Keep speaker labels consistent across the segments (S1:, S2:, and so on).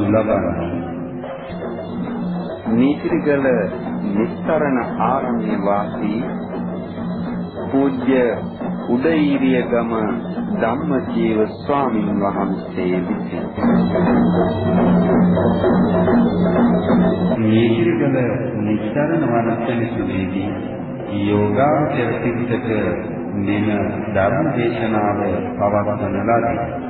S1: ධර්ම දේශනාව පවත්වනු ලබන්නේ
S2: නීතිරිගල නිස්තරණ ආරණ්‍ය වාසී පූජ්‍ය උදේීරියගම ධම්මජීව ස්වාමින් වහන්සේ විසින්
S1: නීතිරිගල නිස්තරණ වනසෙනසුදීදී යෝගාචර පිටක මෙම ධර්ම දේශනාව පවත්වන ලදී.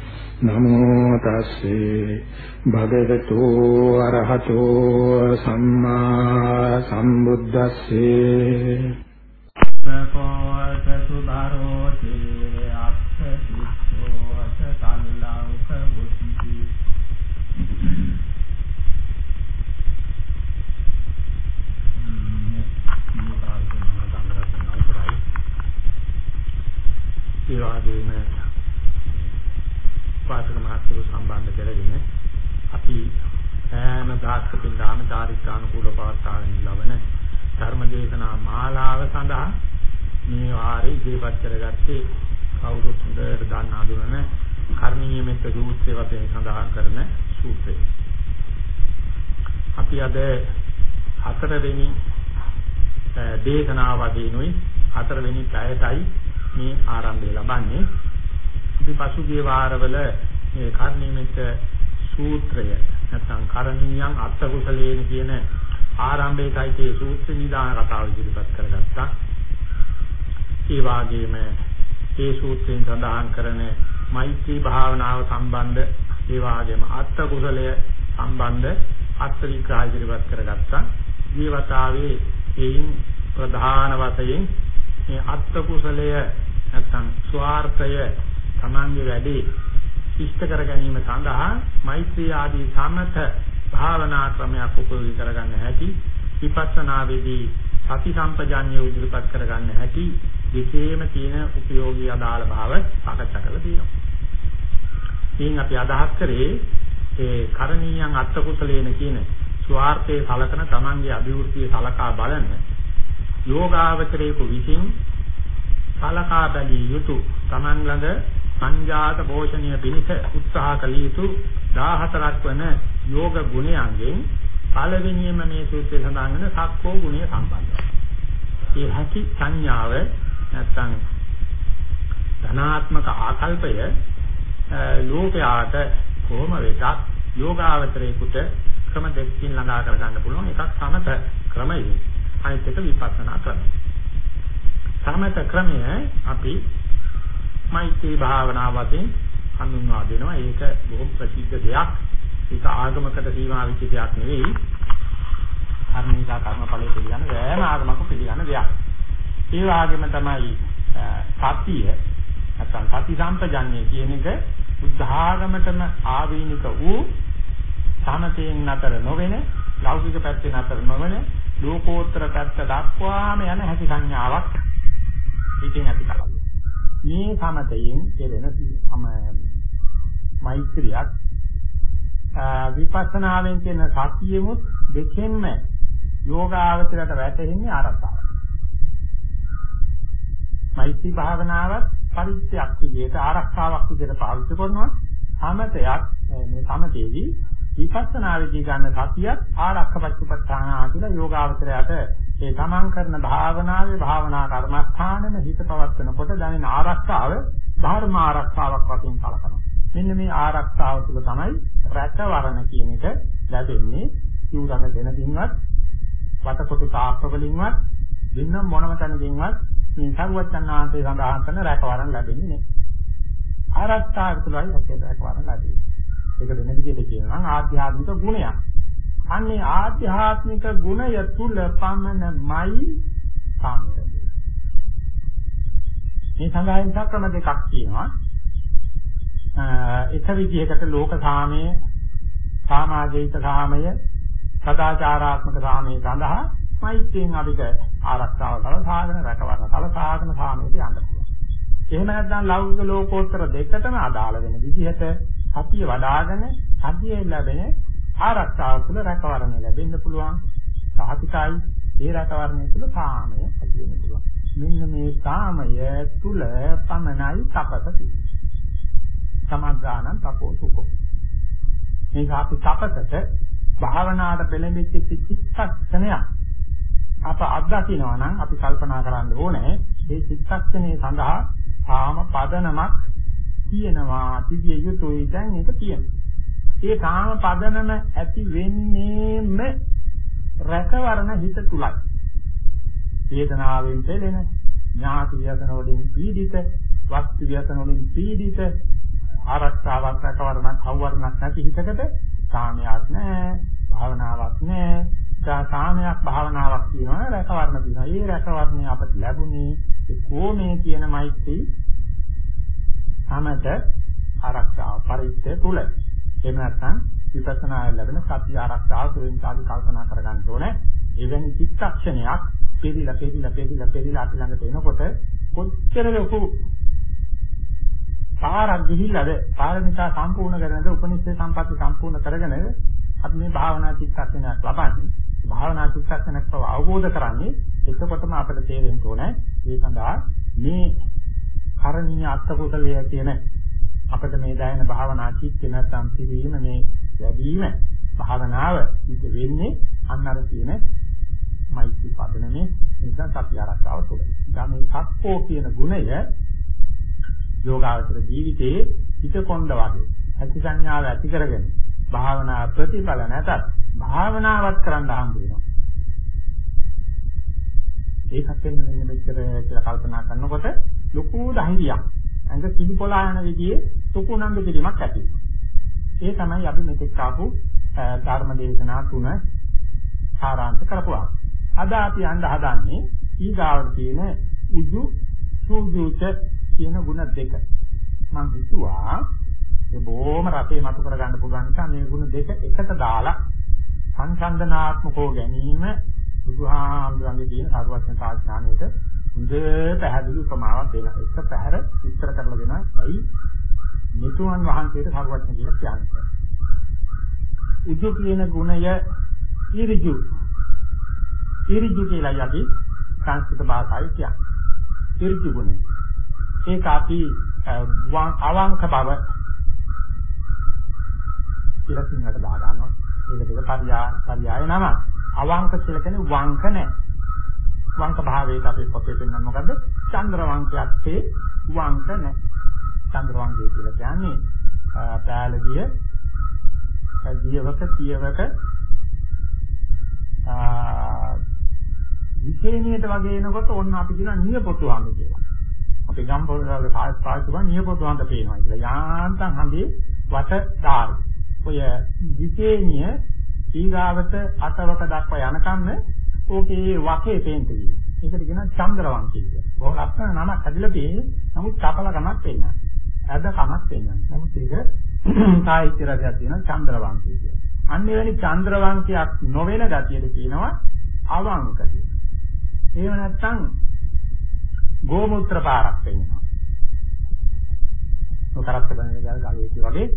S3: නමෝ තස්සේ භගවතු වරහතෝ සම්මා සම්බුද්දස්සේ.
S4: සකෝත සුභරෝති අප්පතිස්සෝ සතල්ලෞක බුද්ධි ඒ වගේම පාසක මහත්වරු සම්බන්ධ කරගෙන අපි සෑම දාස්කකින් දාන චාරිත්‍රානුකූල පවත්වාගෙන ලබන ධර්මදේශනා මාලාව සඳහා මේ වාරේ ඉදිරිපත් කරගත්තේ කවුරුත් හොඳට දන්න අඳුරන කර්ණීය මෙත්ත සූත්‍රය වශයෙන් සඳහන් කරන සූත්‍රය. අපි අද හතරවෙනි දේශනාව වදිනුයි හතරවෙනි පැයටයි මේ ආරම්භය ලබන්නේ. අපි පසුගිය වාරවල මේ කර්ණීයමෙත් සූත්‍රය නැත්නම් කරණීයන් අත්ත කුසලේන කියන ආරම්භයේයි තේ සූත්‍ර නිදාන කතාව ඉදිරිපත් කරගත්තා. ඒ වගේම ඒ සූත්‍රයෙන් සඳහන් කරන මෛත්‍රී භාවනාව සම්බන්ධ ඒ වගේම අත්ත කුසලය සම්බන්ධ අත්ත විග්‍රහ ඉදිරිපත් කරගත්තා. ජීවතාවේ එයින් ප්‍රධාන වශයෙන් මේ අත්ත කුසලය නැත්නම් ස්වార్థය තමන්ගේ වැඩේ ඉෂ්ට කර ගැනීම සඳහා මෛත්‍රී ආදී සමත භාවනා ක්‍රමයක් උපයෝගී කරගන්න හැටි විපස්සනා වේදී සති සම්පජාන්‍ය උද්දපත් කරගන්න හැටි දෙකේම තියෙන උපයෝගී අදාළ භාව සාකච්ඡා කරලා තියෙනවා. ඉතින් අපි අදහස් කරේ ඒ කරණීයන් අත්ත කුසලේන කියන ස්වార్థයේ සලකන තමන්ගේ අභිවෘද්ධිය සලකා බලන යෝගාවචරයේ විසින් සලකා බැලිය යුතු තමන් ළඟ සංජාත පෝෂණීය පිණිස උත්සාහ කළ යුතු 14ක් වන යෝග ගුණයන්ගෙන් පළවෙනියම මේ සූත්‍රයේ සඳහන් වෙන සක්කෝ ගුණය සම්බන්ධයි. ඒ හැකි සංඥාව නැත්නම් ධනාත්මක ආකල්පය ලෝකයාට කොහොම වෙතත් යෝගාවචරයේකට ක්‍රම දෙකකින් ළඟා කර ගන්න පුළුවන් එකක් සමත ක්‍රමය අනිත් එක විපස්සනා ක්‍රමය. සමත ක්‍රමය අපි මෛත්‍රී භාවනාව වශයෙන් හඳුන්වා දෙනවා. ඒක බොහොම ප්‍රසිද්ධ දෙයක්. ඒක ආගමකට සීමා වෙච්ච දෙයක් නෙවෙයි. කර්මිකා කර්මඵලයේ පිළිගන්න වෑම ආගමක පිළිගන්න දෙයක්. ඒ වගේම තමයි සතිය නැත්නම් සති සම්පජන්‍ය කියන එක බුද්ධ ආගමතම ආවේනික වූ සමතයෙන් නතර නොවන ලෞකික පැත්තේ නතර නොවන ලෝකෝත්තර පැත්ත දක්වාම යන හැකි සංඥාවක් ඉතින් ඇති කරගන්න. මේ සමතයෙන් කෙරෙන සම මෛත්‍රියක් විපස්සනාවෙන් කියන සතියෙමුත් දෙකෙන්ම යෝගාවචරයට වැටෙන්නේ ආරක්ෂාව. මෛත්‍රී භාවනාවත් පරිත්‍යක් විදිහට ආරක්ෂාවක් විදිහට පාවිච්චි කරනවා. සමතයක් මේ සමතේදී විපස්සනාවේදී ගන්න සතියත් ආරක්ෂපච්චපත්තානා කියලා යෝගාවචරයට ඒ තමන් කරන භාවනාවේ භාවනා කර්මස්ථානෙම හිත පවත්වනකොට දැනෙන ආරක්ෂාව ධර්ම ආරක්ෂාවක් වශයෙන් කලකනවා. මෙන්න මේ ආරක්ෂාව තුළ තමයි රැකවරණ කියන එක ලැබෙන්නේ. සිවුරක දෙනකින්වත් වතකොටු තාප්ප වලින්වත් වෙන මොනම තැනකින්වත් මේ සරුවචනාන්තේ සඳහන් කරන රැකවරණ ලැබෙන්නේ නැහැ. ආරක්ෂාව තුළයි ඇත්තට රැකවරණ ලැබෙන්නේ. ඒක වෙන විදිහට කියනවා නම් ආධ්‍යාත්මික ගුණයක්. අන්නේ ආධ්‍යාත්මික ගුණය තුල පමණමයි සාන්තය. මේ සඳහන් ක්‍රම දෙකක් තියෙනවා. එක විදිහකට ලෝක සාමය, සමාජීක සාමය, සදාචාරාත්මක සාමයේ සඳහා මෛත්‍රියෙන් අපිට ආරක්ෂාව සලසාගෙන රැකවරණ සලසාගෙන සාමයට යන්න පුළුවන්. එහෙම නැත්නම් ලෞකික ලෝකෝත්තර දෙකටම අදාළ වෙන විදිහට සතිය වඩ아가න සතියේ ලැබෙන ආරක්ෂාව තුළ රැකවරණය ලැබෙන්න පුළුවන්. සාහිතයි ඒ රැකවරණය තුළ සාමය ඇති වෙන්න පුළුවන්. මෙන්න මේ සාමය තුළ පමණයි තපස තියෙන්නේ. සමාදානං තපෝ සුඛෝ. මේක අපි තපසට භාවනාවට පෙළඹෙච්ච චිත්තක්ෂණයක් අප අත්දකිනවා නම් අපි කල්පනා කරන්න ඕනේ මේ චිත්තක්ෂණයේ සඳහා සාම පදනමක් තියෙනවා තිබිය යුතුයි දැන් ඒක තියෙනවා. ඒ සාම පදනම ඇති වෙන්නේම රැකවරණ හිත තුලයි. වේදනාවෙන් පෙළෙන ඥාති ව්‍යසන වලින් පීඩිත වස්තු ව්‍යසන වලින් පීඩිත ආරක්ෂාවක් රැකවරණක් අවවරණක් නැති හිතකට සාමයක් නැහැ භාවනාවක් නැහැ සාමයක් භාවනාවක් කියනවා රැකවරණ කියනවා. ඒ රැකවරණය අපට ලැබුණේ ඒ කොමේ කියන මෛත්‍රී සමත ආරක්ෂාව පරිච්ඡේ තුල. එහෙම නැත්නම් විපස්සනා ලැබෙන සත්‍ය ආරක්ෂාව තුළින් සාධි කල්පනා කරගන්න ඕනේ. එවැනි චිත්තක්ෂණයක් පෙරිලා පෙරිලා පෙරිලා පෙරිලා අපි ළඟට එනකොට කොච්චර ලොකු පාරක් ගිහිල්ලාද පාරමිතා සම්පූර්ණ කරනද උපනිෂේ සම්පatti සම්පූර්ණ කරගෙන අපි මේ භාවනා චිත්තක්ෂණයක් ලබන්නේ භාවනා චිත්තක්ෂණයක් බව අවබෝධ කරන්නේ එතකොටම අපිට තේරෙන්න ඕනේ ඒ සඳහා මේ කරණීය අත්කුසලය කියන අපිට මේ දැනෙන භාවනා චිත්ත නැත්නම් පිළිවීම මේ වැඩිම භාවනාව සිද්ධ වෙන්නේ අන්න අර කියන මෛත්‍රී පදනමේ නිසා සත්‍ය ආරක්ෂාව තුළ. දැන් මේ සක්කෝ කියන ගුණය යෝගාවචර ජීවිතයේ පිටකොණ්ඩ වගේ ඇති සංඥාව ඇති කරගෙන භාවනා ප්‍රතිඵල නැතත් භාවනාවක් කරන්න හම්බ වෙනවා. ඒකත් වෙන්න මෙන්න මෙච්චර කියලා කල්පනා කරනකොට ලොකු ධෛර්යයක් ඇඟ කිලිපොලා යන විදිහේ සුකුණන්දු කිරීමක් ඇති ඒ තමයි අපි මෙතෙක් ආපු ධර්ම දේශනා තුන සාරාංශ කරපුවා. අද අපි යන්න හදන්නේ ඊගාවට කියන උජු සූජුච කියන ಗುಣ දෙක. මම හිතුවා ඒ බොහොම රටේ මතු කරගන්න පුළුවන් නිසා මේ ಗುಣ දෙක එකට දාලා සංසන්දනාත්මකව ගැනීම බුදුහාමුදුරන්ගේ තියෙන සාරවත්න සාඥාණයට හොඳ පැහැදිලි උපමාවක් දෙනවා. එක පැහැර විස්තර කරලා දෙනවා. ඇයි මෙතුමන් වහන්සේට සාරවත්න කියලා කියන්නේ. උජු කියන ගුණය ඉරිජු. ඉරිජු කියලා යටි සංස්කෘත භාෂාවේ කියන්නේ. ඉරිජු ගුණය. ඒක අපි අවංක බව කියලා සිංහලට දා ගන්නවා. ඒක දෙක පරියා පරියාය නම. අවංක කියලා කියන්නේ වංක නැහැ. වංක භාවයට අපි පොතේ පෙන්වන්නේ මොකද්ද? චන්ද්‍ර වංකයක් තේ වංක නැහැ. චන්ද්‍ර වංකය කියලා කියන්නේ පෑලදිය දියවක තියවක විශේණියට වගේ එනකොට ඔන්න අපි කියනවා නියපොතු හඳ කියලා. අපි ගම් පොළවල් පාස් පාස් කරන නියපොතු හඳ පේනවා කියලා. යාන්තම් හඳේ වට ධාරි. ඔය විශේණිය ඊගාවට අටවක දක්වා යනකම් ඕකේ වකේ පේන්න තියෙනවා. ඒකට කියනවා චන්ද්‍රවංශය කියලා. බොහොම ලස්සන නමක් හදලා තියෙන්නේ. නමුත් චපල කමක් පෙන්නනවා. අද කමක් පෙන්නනවා. නමුත් ඒක සාහිත්‍ය රසයක් තියෙනවා චන්ද්‍රවංශය කියලා. අන්න එවැනි චන්ද්‍රවංශයක් නොවන ගතියද කියනවා අවංක කියලා. එහෙම නැත්නම් ගෝමුත්‍ර පාරක් වෙනවා. ඔය කරත්ත බඳින ගල් ගලේ වගේ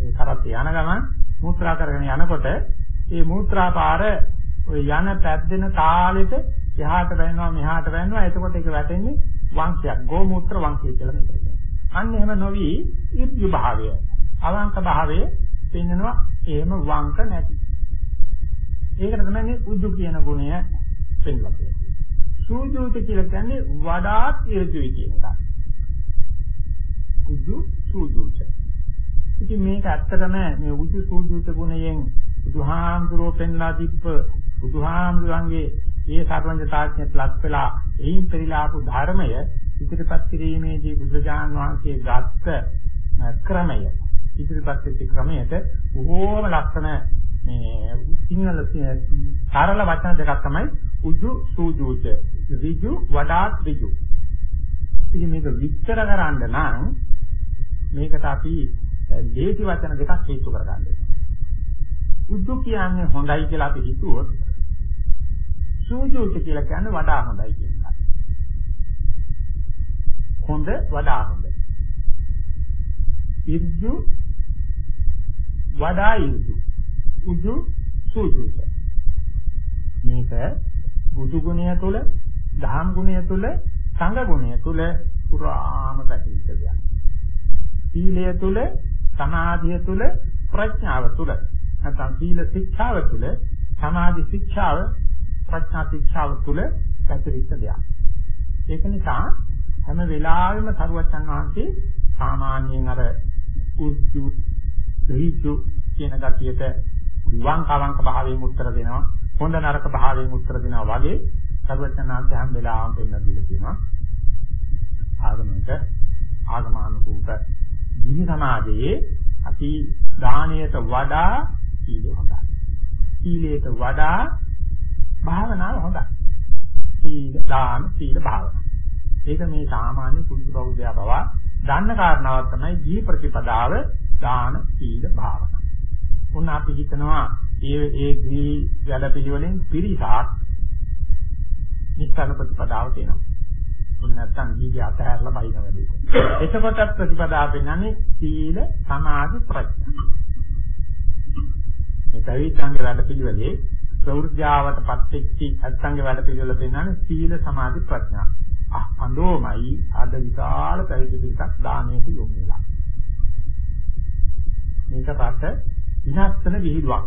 S4: ඒ කරත්ත යන ගමන් මුත්‍රා කරගෙන යනකොට ඒ මුත්‍රා පාර ඔය යන පැද්දෙන තාලෙට එහාට වැවෙනවා මෙහාට වැවෙනවා එතකොට ඒක වැටෙන්නේ වංශයක් ගෝමුත්‍ර වංශය කියලා මේක කියනවා. අන්න එහෙම නොවි ඉර්ධි භාවය අවංක භාවය පෙන්වනවා එහෙම වංක නැති. ඒකට තමයි මේ උජු කියන ගුණය පෙන්වලා තියෙන්නේ. සූජුත කියලා කියන්නේ වඩාත් ඉර්ධුයි කියන එක. උජු සූජුත. ඉතින් මේක ඇත්තටම මේ උජු සූජුත ගුණයෙන් බුදුහාමුදුරුවෝ පෙන්ලා දීප්ප බුදුහාමුදුරන්ගේ ඒ සර්වඥතාඥයට ලක් වෙලා එයින් පරිලාපු ධර්මය ඉදිරිපත් කිරීමේදී බුදුජාන් වහන්සේ ගත්ත ක්‍රමය ඉදිරිපත් වෙච්ච ක්‍රමයට බොහෝම ලස්සන මේ සිංහල සරල වචන දෙකක් තමයි උජු සූජුච ඍජු වඩාත් ඍජු ඉතින් මේක විස්තර කරන්න නම් මේකට අපි ලේසි වචන දෙකක් හේතු කරගන්න උද්දු කියන්නේ හොඳයි කියලා අපි හිතුවොත් සූජුච කියලා කියන්නේ වඩා හොඳයි කියන එක. හොඳ වඩා හොඳ. ඉර්ජු වඩා ඉර්ජු. උජු සූජුච. මේක බුදු ගුණය තුල, ධම් ගුණය තුල, සංඝ ගුණය තුල පුරාම පැතිරිච්ච දෙයක්. සීලය තුල, සමාධිය තුල, ප්‍රඥාව තුල නැත්නම් සීල ශික්ෂාව තුල, සමාධි ශික්ෂාව, ප්‍රඥා ශික්ෂාව තුල පැතිරිච්ච දෙයක්. ඒක නිසා හැම වෙලාවෙම සරුවචන් වහන්සේ සාමාන්‍යයෙන් අර උච්චු රීචු කියන ගතියට විවං කවංක භාවයෙන් උත්තර දෙනවා හොඳ නරක භාවයෙන් උත්තර දෙනවා වගේ සරුවචනාංශ හැම වෙලාවෙම දෙන්න දීලා තියෙනවා. ආගමක ආගමානුකූල ජීවි සමාජයේ අපි දානයට වඩා සීලය හොඳයි. සීලයට වඩා භාවනාව හොඳයි. සීල දාන සීල භාවනාව ඒක මේ සාමාන්‍ය කුංචි බෞද්ධයා බව දන්න කාරණාවක් තමයි දී ප්‍රතිපදාව දාන සීල භාවනාව. උන් අපි හිතනවා ඒ ඒ දී වැඩ පිළිවෙලෙන් පිරිසක් නිස්සන ප්‍රතිපදාව තියෙනවා. උන් නැත්තම් දීගේ අතහැරලා බයින වැඩි. එතකොටත් ප්‍රතිපදාව පෙන්වන්නේ සීල සමාධි ප්‍රඥා. මේ පැවිද්දන්ගේ වැඩ පිළිවෙලේ ප්‍රවෘත්‍යාවට පත්වෙච්චි නැත්තන්ගේ වැඩ පිළිවෙල පෙන්වන්නේ සීල සමාධි ප්‍රඥා. අහඬෝමයි අද විශාල පැවිදි පිරිසක් දානයට යොමු වෙලා. මේක රට විනාශන විහිළුවක්.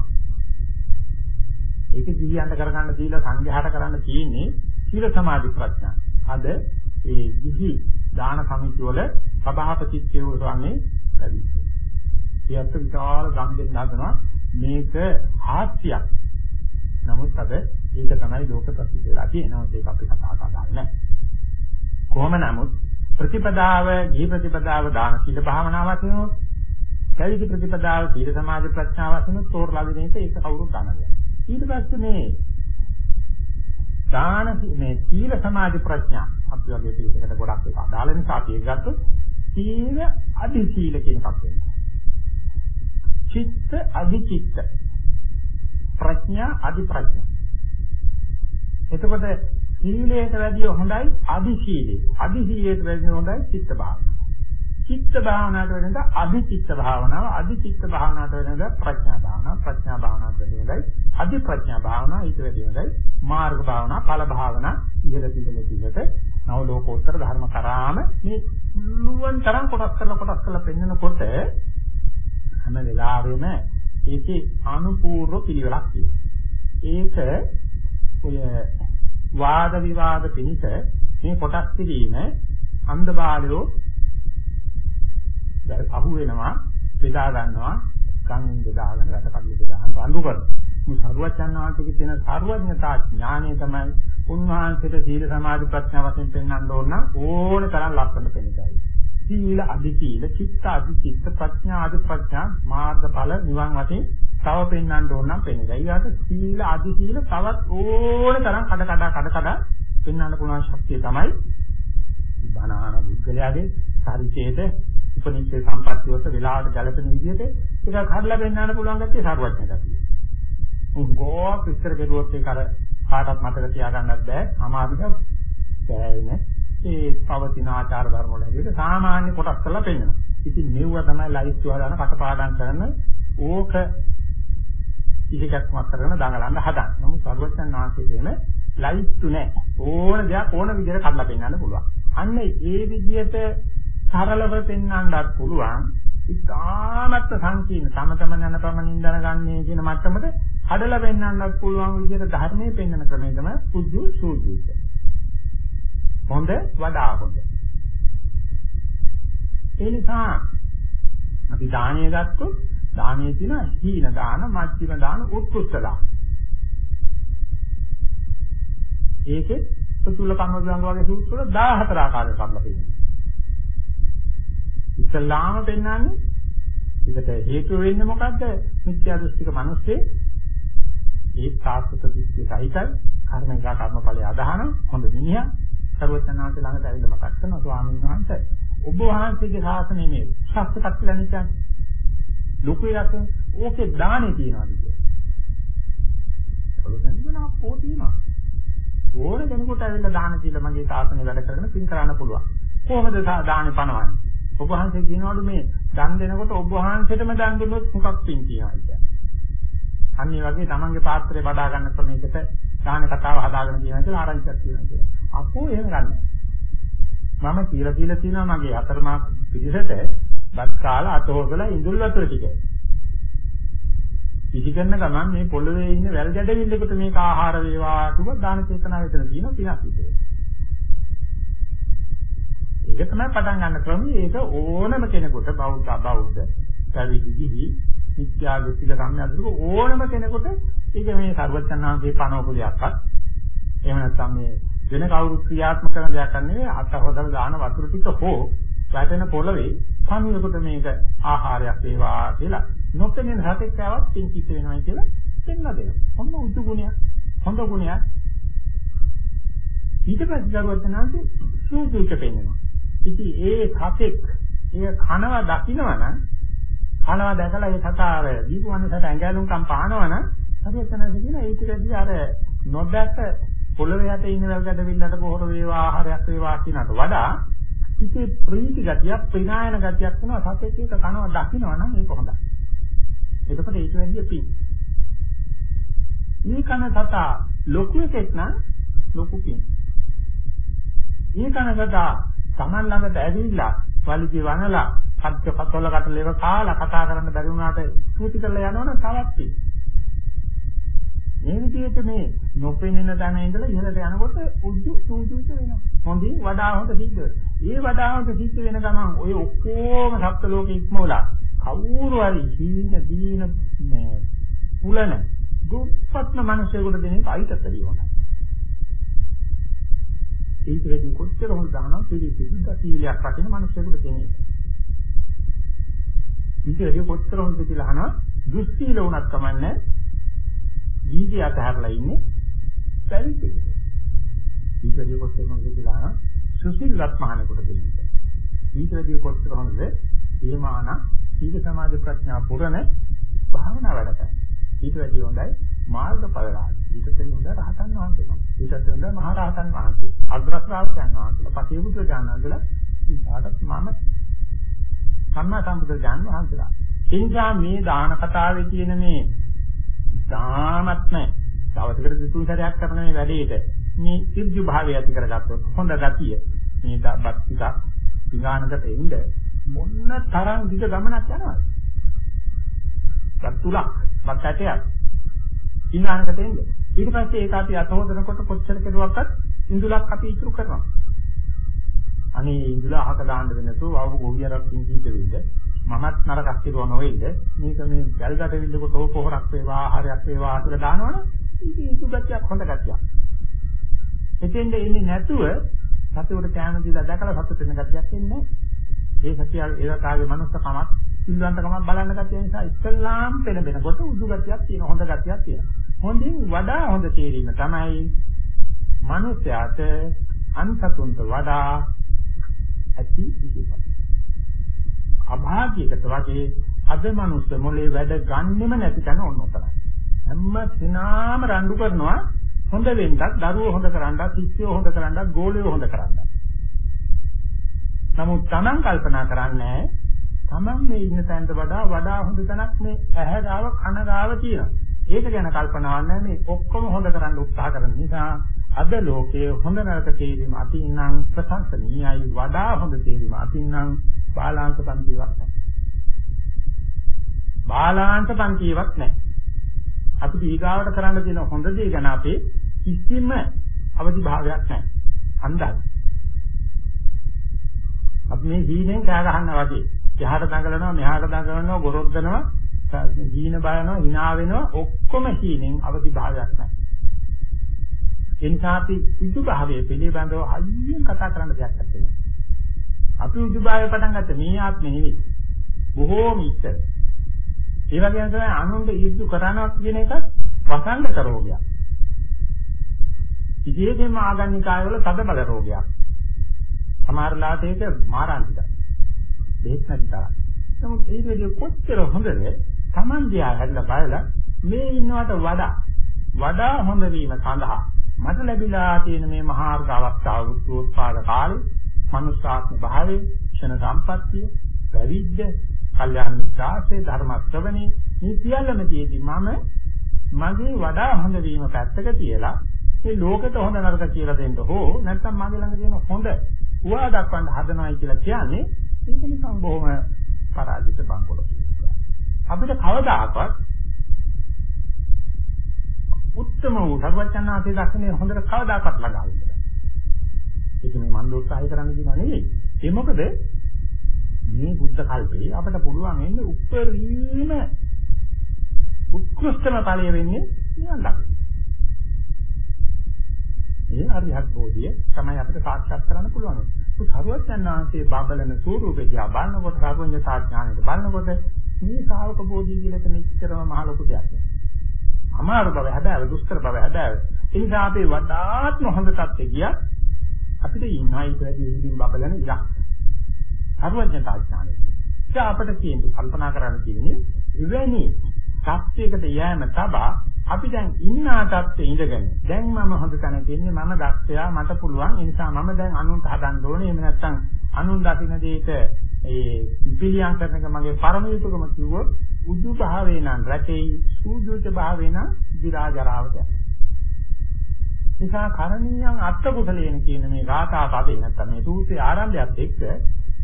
S4: ඒක ගිහියන්ට කරගන්න දීලා සංඝයාට කරන්න තියෙන්නේ සීල සමාධි ප්‍රඥා. අද ඒ ගිහි දාන සමිතිය වල සභාපතිත්වයේ වරන්නේ පැවිදි. ඒත් විශාල ගම් දෙන්න හදනවා මේක හාස්‍යයක්. නමුත් අද ඒක තමයි ලෝක ප්‍රසිද්ධ වෙලා තියෙනවා. ඒක අපි කතා කරන්නේ නැහැ. කොහොම නමුත් ප්‍රතිපදාව, ජී ප්‍රතිපදාව දාන සීල භාවනාවක් වෙනොත් පැවිදි ප්‍රතිපදාව සීල සමාධි ප්‍රඥාවක් වෙනොත් තෝරලා දෙන එක ඒක කවුරුත් දන්නවා. ඊට පස්සේ මේ දාන මේ සීල සමාධි ප්‍රඥා අපි වගේ පිළිසකට ගොඩක් ඒක අදාළ නිසා අපි ඒක ගත්තොත් සීල අධි සීල කියන එකක් වෙනවා. චිත්ත අධි චිත්ත ප්‍රඥා අධි ප්‍රඥා. එතකොට සීලයට වැඩිය හොඳයි අධි සීලය. අධි සීලයට වැඩිය හොඳයි චිත්ත භාවනාව. චිත්ත භාවනාවට වෙනද අධි චිත්ත භාවනාව, අධි චිත්ත භාවනාවට වෙනද ප්‍රඥා භාවනාව, ප්‍රඥා භාවනාවට වැඩිය හොඳයි අධි ප්‍රඥා භාවනාව, ඊට වැඩිය හොඳයි මාර්ග භාවනාව, ඵල භාවනාව, ඉහළ තිබෙන තිබෙට නව ලෝකෝත්තර ධර්ම කරාම මේ මුළුවන් තරම් කොටස් කරලා කොටස් කරලා පෙන්නකොට හැම වෙලාවෙම ඒකේ අනුපූර්ව පිළිවෙලක් තියෙනවා. ඒක ඔය වාද විවාද පිණිස මේ කොටස් කිරීම අන්ධ බාලයෝ අහු වෙනවා බෙදා ගන්නවා කන් බෙදාගෙන රට කඩු බෙදාගෙන රණ්ඩු කරනවා. මේ සරුවචන් වහන්සේගේ තියෙන සර්වඥතා ඥානය තමයි උන්වහන්සේට සීල සමාධි ප්‍රඥා වශයෙන් පෙන්වන්න ඕන නම් ඕන තරම් ලක්ෂණ පෙන්නයි. සීල අධි සීල, චිත්ත අධි චිත්ත, ප්‍රඥා අධි ප්‍රඥා, මාර්ගඵල නිවන් වශයෙන් තව පෙන්වන්න ඕන නම් පෙන්නයි. ඊට සීල අධි සීල තවත් ඕන තරම් කඩ කඩ කඩ කඩ පෙන්වන්න පුළුවන් ශක්තිය තමයි බණාන බුද්ධලයාගේ පරිචේත උපනිෂේ සම්පත්තියට වෙලාවට ගැලපෙන විදිහට ඒක කඩලා පෙන්වන්න පුළුවන් ගැතිය සාරවත්න ගැතිය. උගෝ විස්තර කෙරුවොත් ඒක අර කාටවත් මතක තියාගන්නත් බෑ. අමාරුද බෑනේ. ඒ පවතින ආචාර ධර්ම වල හැටියට සාමාන්‍ය කොටස් කරලා පෙන්වනවා. ඉතින් මෙව්ව තමයි ලයිස්ට් හදාන කටපාඩම් කරන ඕක ඉහිකක්මක් කරගෙන දඟලන්න හදන. නමුත් සර්වඥාන් වහන්සේ කියන ලයිස්ට් නෑ. ඕන දෙයක් ඕන විදිහට කඩලා පෙන්වන්න පුළුවන්. අන්න ඒ විදිහට සරලව පෙන්වන්නත් පුළුවන්. ඉතාමත් සංකීර්ණ තම තම යන පමණින් දැනගන්නේ කියන මට්ටමට හදලා පෙන්වන්නත් පුළුවන් විදිහට ධර්මයේ පෙන්වන ක්‍රමය තමයි පුජ්ජු සූජුච්ච. හොඳ වඩා හොඳ. ඒ නිසා අපි දානය ගත්තොත් දානයේ තියෙන හීන දාන, මධ්‍යම දාන, උත්කෘෂ්ඨ දාන. ඒකේ සතුල කම්මගංග වගේ සූත්‍ර වල 14 ආකාරයකට කඩලා තියෙනවා. ඉස්ලාම පෙන්වන්නේ ඒකට හේතුව වෙන්නේ මොකද්ද? මිත්‍යා දෘෂ්ටික මිනිස්සේ ඒ සාස්ත්‍ව දෘෂ්ටි සහිතයි කර්මයක කර්මඵලයේ අදහන හොඳ මිනිහා සර්වචනාන්ත ළඟට ඇවිල්ලා මතක් කරනවා ස්වාමීන් වහන්සේ ඔබ වහන්සේගේ ශාසනය මේ ශාස්ත්‍රයක් කියලා නිකන් ලොකු එකක් ඕකේ දානේ තියනවාද කියලා. සර්වඥයන් කියන අපෝ තියෙනවා. ඕන කෙනෙකුට ඇවිල්ලා දාන දීලා මගේ සාසනය වැඩ කරගෙන පින් කරන්න පුළුවන්. කොහොමද දානේ පනවන්නේ? ඔබ වහන්සේ කියනවලු මේ දන් දෙනකොට ඔබ වහන්සේටම දන් දුන්නොත් මොකක් පින් කියනවා කියන්නේ. අන්න ඒ වගේ තමන්ගේ පාත්‍රය බදා ගන්න ක්‍රමයකට දාන කතාව හදාගෙන කියනවා කියලා ආරංචියක් කියනවා කියලා. අපෝ එහෙම ගන්න. මම කියලා කියලා තියෙනවා මගේ අතරමා පිළිසෙට බත් කාලා අතෝදලා ඉඳුල් වතුර ටික. පිටිකරන ගමන් මේ පොළවේ ඉන්න වැල් ගැඩවිල්ලකට මේක ආහාර වේවා කිව්වොත් දාන චේතනාව විතර තියෙනවා පිනක් විතර. ඒක තමයි පටන් ගන්න ක්‍රමය. ඒක ඕනම කෙනෙකුට බෞද්ධ අබෞද්ධ පැවිදි ගිහි මිත්‍යා දෘෂ්ටික සම්යද්දක ඕනම කෙනෙකුට ඒක මේ සර්වඥාන්සේ පනවපු දෙයක්වත් එහෙම නැත්නම් මේ වෙන කවුරු ක්‍රියාත්මක කරන දෙයක් නෙවෙයි අත හොදලා දාන වතුර ටික හෝ වැටෙන පොළවේ පණුවකට මේක ආහාරයක් වේවා කියලා නොපෙනෙන හතෙක් ආවත් පිංචිත වෙනවා කියලා පෙන්ලා දෙනවා. හොඳ උතු ගුණයක්. හොඳ ගුණයක්. ඊට පස්සේ දරුවචනාන්සේ සූසුක පෙන්වනවා. ඉතින් ඒ සතෙක් ඒ කනවා දකින්නවනම් කනවා දැකලා ඒ සතාව දීපුවන්නට ඇඟලුම්කම් පානවනම් හරියට තමයි කියන ඒ ටිකදී අර නොදැක පොළවේ යට ඉන්න වැල්ගඩ විල්ලට පොහොර වේවා ආහාරයක් වේවා කියනට වඩා ඉතේ ප්‍රීති ගතියක් ප්‍රිනායන ගතියක් වෙනවා සතෙක් එක කනවා දකින්නවනම් ඒක හොඳයි. එතකොට ඊට වැඩිය පිං. මේ කන සතා ලොකු එකෙක් නම් ලොකු පිං. මේ කන සතා Taman ළඟට ඇවිල්ලා වලිගේ වනලා කච්ච කතොල කටලේව කාලා කතා කරන්න බැරි වුණාට ස්තුති කරලා යනවනම් තවත් තියෙනවා. මේ විදිහට මේ නොපෙනෙන තැන ඉඳලා ඉහළට යනකොට උද්දු සූදුච වෙනවා. හොඳින් වඩා හොඳ සිද්ධ වෙනවා. ඒ වඩා හොඳ සිද්ධ වෙන ගමන් ඔය ඔක්කොම සත්ත්ව ලෝකෙ ඉක්මවලා කවුරු හරි හීන දීන මේ පුලන දුප්පත්ම මිනිසෙකුට දෙන එක අයිතත් හරියවනවා. ඒක වෙදී කොච්චර හොඳ දානවා පිළිසිදු ගතිවිලයක් රකින්න මිනිස්සුෙකුට දෙන්නේ. ඉතින් කොච්චර හොඳද කියලා අහනවා දුස්සීල වුණත් කමන්නේ ජීවිතය අතහැරලා ඉන්නේ පැවිදි. ඊටදී කොච්චර හොඳද කියලා අහනවා සුසිල්වත් මහණෙකුට දෙන්නේ. ඊටදී කොච්චර හොඳද? ඊමාන සීල සමාධි ප්‍රඥා පුරණ භාවනා වැඩ කරනවා. ඊට වැඩි හොඳයි මාර්ගඵලලාභී. ඊට වැඩි හොඳ රහතන් වහන්සේ. ඊට වැඩි හොඳ මහා රහතන් වහන්සේ. අග්‍ර ශ්‍රාවකයන් වහන්සේලා. පටිවිද ඥානන්දලා ඊටත් මම සම්මා සම්බුද්ධ ඥාන වහන්සේලා. එනිසා මේ දාන කතාවේ තියෙන මේ දාමත්ම දවසකට දෙතුන් සැරයක් කරන මේ වැඩේට මේ සිර්ජු භාවය ඇති කරගත්තොත් හොඳ ගතිය මේ බත් ටිකක් පිඟානකට එන්න මොන්න තරම් දිග ගමනක් යනවද? බත් තුලක් බත් ඇටයක් පිඟානකට එන්න. ඊට පස්සේ ඒක අපි අතහොදනකොට කොච්චර කෙරුවක්වත් ඉඳුලක් අපි ඉතුරු කරනවා. අනේ ඉඳුල අහක දාන්න වෙනසෝ වව ගොවියරක් කිංකිට වෙන්න මමත් නරකක් කෙරුවා නොවේද මේක මේ ගල්ගට විල්ලකොට ඕක පොහොරක් වේවා ආහාරයක් වේවා කියලා දානවනේ ඉතින් ඒක ගතියක් හොඳ ගතියක්. එතෙන්ද එන්නේ නැතුව සතුට කැම දීලා දැකලා සතුට වෙන ගතියක් එන්නේ ඒ සතිය ඒ කාගේ මනුස්සකමක් සිල්වන්තකමක් බලන්න ගතිය නිසා ඉස්ලාම් පෙළඹෙනකොට උදු ගතියක් තියෙන හොඳ ගතියක් තියෙනවා. හොඳින් වඩා හොඳ තේරීම තමයි මනුස්සයාට අන්සතුන්ට වඩා ඇති විශේෂයි අභාග්‍යයකට වගේ අද මනුස්ස මොලේ වැඩ ගන්නෙම නැති තැන ඔන්න ඔතනයි. හැම දිනාම රණ්ඩු කරනවා හොඳ වෙන්නත්, දරුවෝ හොඳ කරන්නත්, ශිෂ්‍යයෝ හොඳ කරන්නත්, ගෝලියෝ හොඳ කරන්නත්. නමුත් Taman කල්පනා කරන්නේ Taman මේ ඉන්න තැනට වඩා වඩා හොඳ තැනක් මේ ඇහැ ගාව කන ගාව තියෙනවා. ඒක ගැන කල්පනා නැහැ මේ ඔක්කොම හොඳ කරන්න උත්සාහ කරන නිසා අද ලෝකයේ හොඳ නරක තේරීම අතින්නම් ප්‍රශංසනීයයි වඩා හොඳ තේරීම අතින්නම් බාලාංශ පන්තිවක් නැහැ. බාලාංශ පන්තියක් නැහැ. අපි ඊගාවට කරන්න තියෙන හොඳ දේ ගැන අපේ කිසිම අවදි භාවයක් නැහැ. අන්දයි. අපි මේ හීනෙන් කෑ ගහනවා වගේ. එහාට දඟලනවා මෙහාට දඟලනවා ගොරොද්දනවා හීන බලනවා hina වෙනවා ඔක්කොම හීනෙන් අවදි භාවයක් නැහැ. එනිසා අපි සුදු භාවයේ පිළිබඳව හයියෙන් කතා කරන්න දෙයක් නැහැ. අපි උජුභාවය පටන් ගත්ත මේ ආත්මෙ නෙවෙයි. බොහෝම ඉස්සර. ඒ වගේම තමයි අනුන්ට ඊර්ෂ්‍යා කරනවා කියන එකත් වසංගත රෝගයක්. විශේෂයෙන්ම ආගන්නිකාය වල තද බල රෝගයක්. සමහර ලාට ඒක මාරාන්තිකයි. බෙහෙත් නැති තරම්. නමුත් ඒ විදිහ කොච්චර හොඳද Taman දිහා හැදලා බලලා මේ ඉන්නවට වඩා වඩා හොඳ වීම සඳහා මට ලැබිලා තියෙන මේ මහාර්ග අවස්ථාව උත්පාද කාලේ මනුෂ්‍යාත්ම භාවයේ ක්ෂණ සම්පත්තිය පැවිද්ද කල්යාණ මිත්‍රාසේ ධර්ම ශ්‍රවණේ මේ සියල්ලම තියෙදි මම මගේ වඩා හොඳ වීම පැත්තක තියලා මේ ලෝකෙට හොඳ නරක කියලා දෙන්න හෝ නැත්නම් මගේ ළඟ තියෙන හොඳ උවා දක්වන්න හදනවයි කියලා කියන්නේ ඒක නිකන් බොහොම පරාජිත බංකොලොත්. අපිට කවදාකවත් උත්තම වූ සර්වඥාන්සේ දක්වන්නේ හොඳට කවදාකවත් ළඟා වෙන්නේ. ඒක මේ මන් උත්සාහය කරන්න කියනවා නෙවෙයි. ඒ මොකද මේ බුද්ධ කල්පේ අපිට පුළුවන් වෙන්නේ උත්තරීම උත්කෘෂ්ඨම ඵලය වෙන්නේ නිවන් දකින්න. මේ අරිහත් බෝධිය තමයි අපිට සාක්ෂාත් කරන්න පුළුවන්. ඒ සරුවචනාංශයේ බබලන ස්වරූපේ දිහා බලනකොට සාගොඤ්ඤතා ඥානෙට බලනකොට මේ ශාවක බෝධිය කියලා එක නිච්චරම මහ ලොකු දෙයක්. අමාරු බව හැබැයි දුෂ්කර බව හැබැයි. ඒ නිසා අපි වඩාත්ම හොඳ තත්ත්වෙ ගියා අපිට ඉන්නයි වැඩි ඉඳින් බබලන ඉලක්ක. සර්වඥතා ඥානය. ඒක අපිට කියන්නේ කල්පනා කරන්න තියෙන්නේ එවැනි සත්‍යයකට යෑම තබා අපි දැන් ඉන්න තත්ත්වයේ ඉඳගෙන දැන් මම හොඳ තැනක ඉන්නේ මම දක්ෂයා මට පුළුවන් ඒ නිසා මම දැන් අනුන්ට හදන්න ඕනේ එහෙම නැත්නම් අනුන් දකින්න දෙයට ඒ පිළියම් කරන එක මගේ පරම යුතුයකම කිව්වොත් උද්දු භාවේ නම් රැකෙයි සූදුච භාවේ නම් විරාජරාවට නිසා කරණීයන් අත්ත කුසලේන කියන මේ ගාථා පදේ නැත්නම් මේ සූත්‍රයේ ආරම්භයත් එක්ක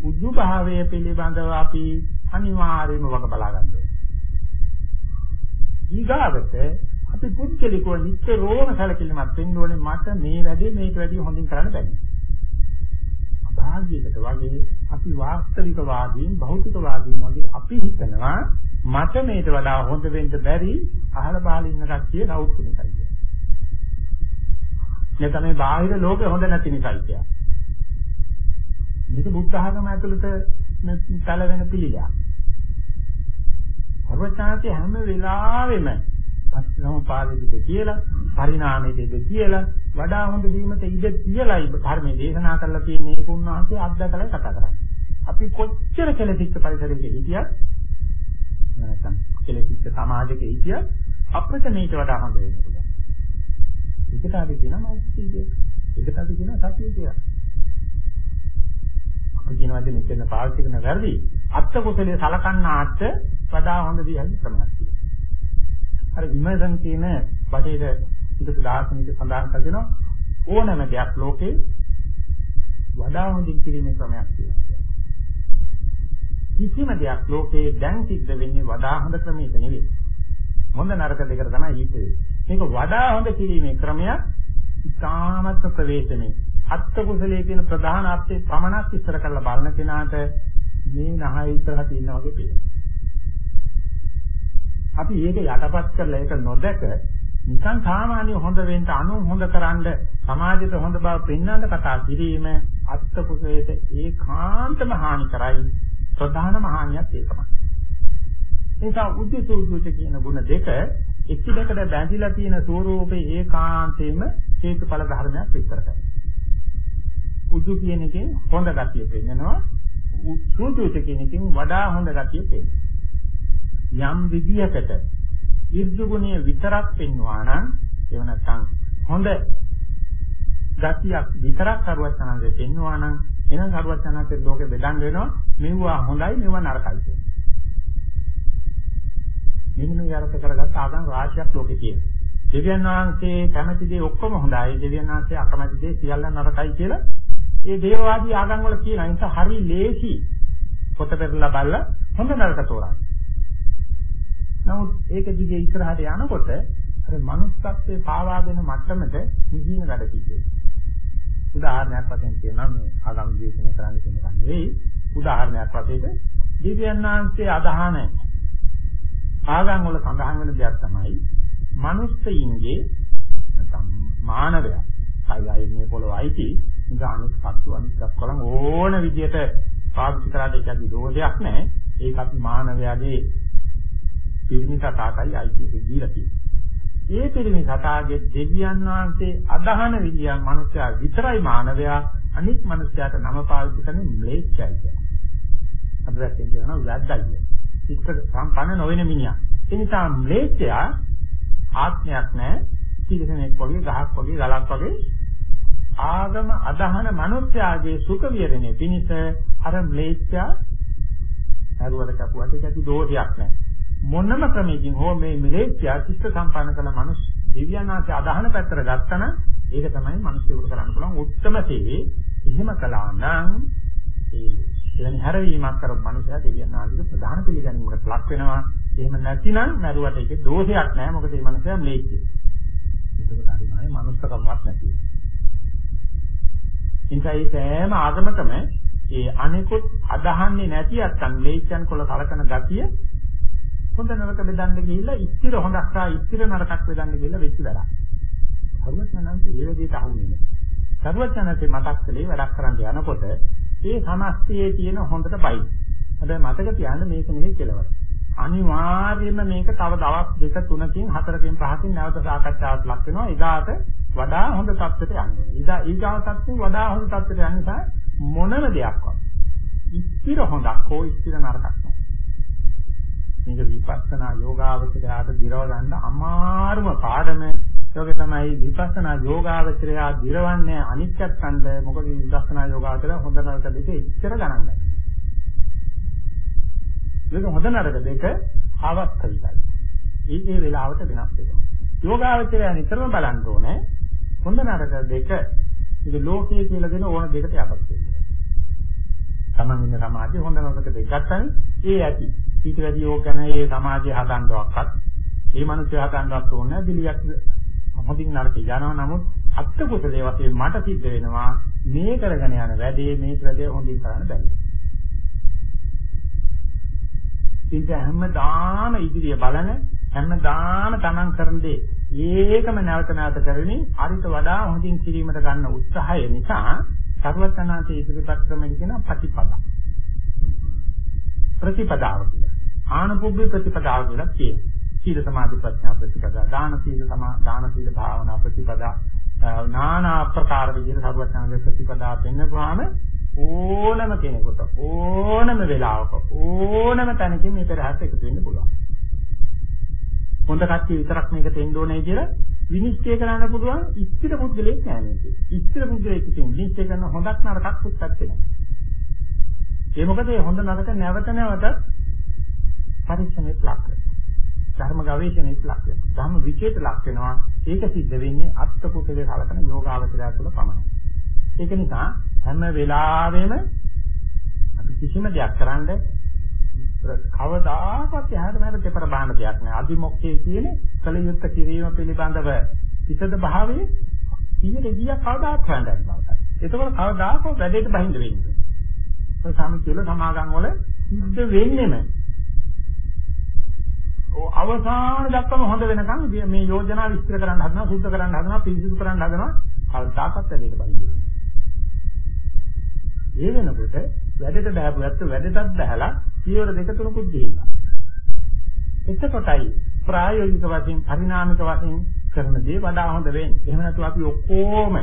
S4: උද්දු භාවය පිළිබඳව අපි අනිවාර්යයෙන්ම වග බලා ගන්න ඕනේ. ඊගාවට අපි පුද්ගලිකව නිතරම සැලකිලිමත් වෙන්න ඕනේ මට මේ වැඩේ මේට වැඩිය හොඳින් කරන්න බැහැ. අභාග්‍යයකට වගේ අපි වාස්තවිකවාදීන් භෞතිකවාදීන් වගේ අපි හිතනවා මට මේට වඩා හොඳ වෙන්න බැරි අහල බහල ඉන්න කට්ටිය රවුතු නිසායි කියන්නේ. මේ තමයි බාහිර ලෝකෙ හොඳ නැති නිසායි කියන්නේ. මේක බුද්ධ ආගම ඇතුළත තල වෙන පිළිලයක්. සර්වඥාන්සේ හැම වෙලාවෙම පස්නෝපාදෙදිද කියලා පරිණාමයේද කියලා වඩා හොඳ වීමට ඉඩ තියලායි ධර්මයේ දේශනා කරලා තියෙන්නේ ඒක උන්වහන්සේ අත්දකලා කතා කරන්නේ. අපි කොච්චර කෙලෙසිච්ච පරිසරයක හිටියත් නැත්නම් කෙලෙසිච්ච සමාජයක හිටියත් අපිට මේක වඩා හොඳ වෙන්න පුළුවන්. ඒකට අපි කියනවා මෛත්‍රී කියලා. ඒකට අපි කියනවා සතිය කියලා. අපි කියන වචනේ කියන පාවිච්චි කරන වැරදි අත්ත කුසලයේ සලකන්නාට වඩා හොඳ දිහල් ක්‍රමයක් තියෙනවා. අර විමර්ශන කියන බටේට පිටු දාර්ශනික සඳහන් කරගෙන ඕනෑම දෙයක් ලෝකේ වඩා හොඳින් කිරීමේ ක්‍රමයක් තියෙනවා. කිසිම දෙයක් ලෝකේ දැන් සිද්ධ වෙන්නේ වඩා හොඳ ක්‍රමයක නෙවෙයි. හොඳ නරක දෙකට තමයි හිතෙන්නේ. මේක වඩා හොඳ කිරීමේ ක්‍රමයක් ඉතාමත් ප්‍රවේශමේ අත්ත කුසලයේ කියන ප්‍රධාන අර්ථය පමණක් ඉස්සර කරලා බලන කෙනාට මේ නහය ඉස්සරහ තියෙනා වගේ පේනවා. අපි ඒක යටපත් කරලා ඒක නොදැක නිකන් සාමාන්‍ය හොඳ වෙන්න අනු හොඳ කරන්න සමාජයට හොඳ බව පෙන්වන්න කතා කිරීම අත්ත කුසලයට ඒකාන්තම හානි කරයි ප්‍රධානම හානියත් ඒකමයි. නිසා උද්දේශෝද්දේශ කියන ගුණ දෙක එකිනෙකට බැඳිලා තියෙන ස්වરૂපේ ඒකාන්තයෙන්ම හේතුඵල ධර්මයක් විස්තර කරනවා. උදු කියන එකෙන් හොඳ ගතිය පෙන්නනවා. සූදුත කියන එකෙන් වඩා හොඳ ගතිය පෙන්නනවා. යම් විදියකට ඉර්ධු ගුණය විතරක් පෙන්වනවා නම් ඒව නැත්නම් හොඳ ගතියක් විතරක් කරුවත් අනන්දේ පෙන්වනවා නම් එහෙනම් කරුවත් අනන්දේ ලෝකෙ බෙදන් වෙනවා මෙවුවා හොඳයි මෙවුවා නරකයි කියන මෙන්න මේ අර්ථ කරගත්ත ආගම් රාශියක් ලෝකේ තියෙනවා දෙවියන් වහන්සේ කැමති දේ ඔක්කොම හොඳයි දෙවියන් වහන්සේ අකමැති දේ සියල්ල නරකයි කියලා ඒ දේවවාදී ආගම් වල කියන අනිත් හරි ලේසි පොත පෙරලා බලලා හොඳ නරක තෝරන්න. නමුත් ඒක දිගේ ඉස්සරහට යනකොට අර මනුස්සත්වයේ පාවා දෙන මට්ටමට නිදින වැඩ කිව්වේ. උදාහරණයක් වශයෙන් කියනවා මේ ආගම් විශ්ලේෂණය කරන්න කියන එක නෙවෙයි. උදාහරණයක් වශයෙන් දිව්‍යඥාන්සේ අදහන ආගම් වල සඳහන් වෙන දෙයක් තමයි මනුස්සයින්ගේ නැත්නම් මානවයා කයයන්නේ පොළොවයිති ඉතින් අනිත් සත්තු අනිත් සත්කලන් ඕන විදියට පාවිච්චි කරාට ඒක විරෝධයක් නැහැ. ඒකත් මානවයාගේ පිරිමි සතාටයි අයිති එක දීලා තියෙන්නේ. ඒ පිරිමි සතාගේ දෙවියන් වහන්සේ අදහන විදියන් මනුස්සයා විතරයි මානවයා අනිත් මනුස්සයාට නම පාවිච්චි කරන්නේ ම්ලේච්ඡයි කියලා. අපිට කියනවා වැද්දයි. ඉස්තර සම්පන්න නොවන මිනිහා. ඒ නිසා ම්ලේච්ඡයා ආත්මයක් නැහැ පිළිසෙනෙක් වගේ ගහක් වගේ ගලක් වගේ ආගම අදහන මිනිස්යාගේ සුඛ විහරණය පිණිස අර ම්ලේච්ඡා හරුවර කපුවට ඒක ඇති දෝෂයක් නැහැ. මොනම ක්‍රමයකින් හෝ මේ ම්ලේච්ඡා චිත්ත සම්පන්න කළ මනුස්ස දිව්‍යනාථ අදහන පැත්තට ගත්තන ඒක තමයි මිනිස්සුන්ට කරන්න පුළුවන් උත්තරම තේ. එහෙම කළා නම් ඒ එවැනි හැරවීමක් කරපු මනුස්සයා දෙවියන්ාගේ ප්‍රධාන පිළිගැනීමකට ලක් වෙනවා. එහෙම නැතිනම් මරුවට ඒකේ දෝෂයක් නැහැ. මොකද මේ මනුස්සයා ම්ලේච්ඡයි. ඒකට හරියන්නේ මනුස්සකමක් නැතිව. ඉන්සයි සෑම ආගමකම ඒ අනිකුත් අදහන්නේ නැති අත්තන් ම්ලේච්ඡයන් කොල කලකන ගතිය හොඳ නරක බෙදන්න ගිහිල්ලා ඉස්තිර හොඳක් සහ ඉස්තිර නරකක් බෙදන්න ගිහිල්ලා වෙච්ච වැඩක්. සර්වඥාන්සේ ඒ විදිහට අහුන්නේ නැහැ. සර්වඥාන්සේ මතක් කළේ වැඩක් කරන්න යනකොට ඒ සමස්තයේ තියෙන හොඳට බයි. හැබැයි මතක තියාගන්න මේක නෙවෙයි කෙලවර. අනිවාර්යයෙන්ම මේක තව දවස් දෙක තුනකින් හතරකින් පහකින් නැවත සාකච්ඡාවක් ලක් වෙනවා. එදාට වඩා හොඳ තත්ත්වයට යන්න ඕනේ. ඉදා ඊගාව තත්ත්වෙන් වඩා හොඳ තත්ත්වයට යන්න නිසා මොනම දෙයක්වත් ඉස්තිර හොඳක් හෝ ඉස්තිර නරකක් නෑ. මේක විපස්සනා යෝගාවචරයට දිරව ගන්න අමාරුම පාඩම ඒක තමයි විපස්සනා යෝගාවචරය දිරවන්නේ අනිත්‍යත්න්ද මොකද විපස්සනා යෝගාවචරය හොඳ නරක දෙක ඉස්තර ගණන් ගන්නවා. මේක හොඳ නරක දෙක අවස්ථවිකයි. ඒ ඒ වෙලාවට වෙනස් වෙනවා. යෝගාවචරය නිතරම බලන්න ඕනේ හොඳ නරක දෙක ඒක ලෝකයේ කියලා දෙන ඕන දෙකට යපත් වෙනවා. තමන් ඉන්න සමාජයේ හොඳ නරක දෙක ගත්තම ඒ ඇති. ඊට වැඩි යෝග ගැන ඒ සමාජය හදන්නවක්වත් ඒ මිනිස්සු හදන්නවත් ඕනේ දිලියක් හොඳින් නරක යනවා නමුත් අත්ත කුසලයේ වශයෙන් මට සිද්ධ වෙනවා මේ කරගෙන යන වැඩේ මේ වැඩේ හොඳින් කරන්න බැහැ. ඉතින් හැමදාම ඉදිරිය බලන හැමදාම තමන් කරන දේ ඒකම නැවත නැවත කරමින් අරිට වඩා හොඳින් කිරීමට ගන්න උත්සාහය නිසා සර්වඥාන්සේ ඉදිරිපත් ක්‍රමෙක කියන ප්‍රතිපදා ප්‍රතිපදාව කියලා. ආනපුබ්බේ ප්‍රතිපදාව කියලා කියනවා. සීල සමාධි ප්‍රඥා ප්‍රතිපදා, දාන සීල සමා දාන සීල භාවනා ප්‍රතිපදා, නානා ආකාර විදිහට සර්වඥාන්සේ ප්‍රතිපදා පෙන්වපුවාම ඕනම කෙනෙකුට ඕනම වෙලාවක ඕනම තැනකින් මේ පෙරහැරට එකතු වෙන්න පුළුවන්. හොඳ කට්ටිය විතරක් මේක තෙන්න ඕනේ කියලා විනිශ්චය කරන්න පුළුවන් ඉස්තිර පුද්ගලයෙක් නෑ මේක. ඉස්තිර පුද්ගලයෙක් කියන්නේ විනිශ්චය කරන හොඳක් නරකක් උත්පත් වෙනවා. ඒ මොකද මේ හොඳ නරක නැවත නැවතත් පරීක්ෂණයට ලක් වෙනවා. ධර්ම ගවේෂණයට ලක් වෙනවා. ධර්ම විචේත ලක් වෙනවා. ඒක සිද්ධ වෙන්නේ අත්ත කුසලයේ කලකන යෝගාවචරය තුළ පමණයි. ඒක නිසා හැම වෙලාවෙම අපි කිසිම දෙයක් කරන්න කවදාකවත් එහාට මෙහාට දෙපර බාහන දෙයක් නෑ. අදිමොක්කේ කියන්නේ කලියුත්ත කිරීම පිළිබඳව විසද භාවයේ 100 100ක් කවදාත් හොයන්න බෑ. ඒකවල කවදාකවත් වැඩේට බහිඳ වෙන්නේ. ඒ සමිතිවල සමාගම් වල සිද්ධ වෙන්නේම අවසාන දක්වාම හොඳ වෙනකන් මේ යෝජනා විස්තර කරන්න හදනවා, සුද්ධ කරන්න හදනවා, පිරිසිදු කරන්න හදනවා. කවදාකවත් වැඩේට බහිඳ වෙන්නේ. ඒ වෙනකොට වැඩට බහපු ඇත්ත වැඩටත් බහලා පියවර දෙක තුනකුත් ගිහිල්ලා. එතකොටයි ප්‍රායෝගික වශයෙන් පරිණාමික වශයෙන් කරන දේ වඩා හොඳ වෙන්නේ. එහෙම නැතු අපි ඔක්කොම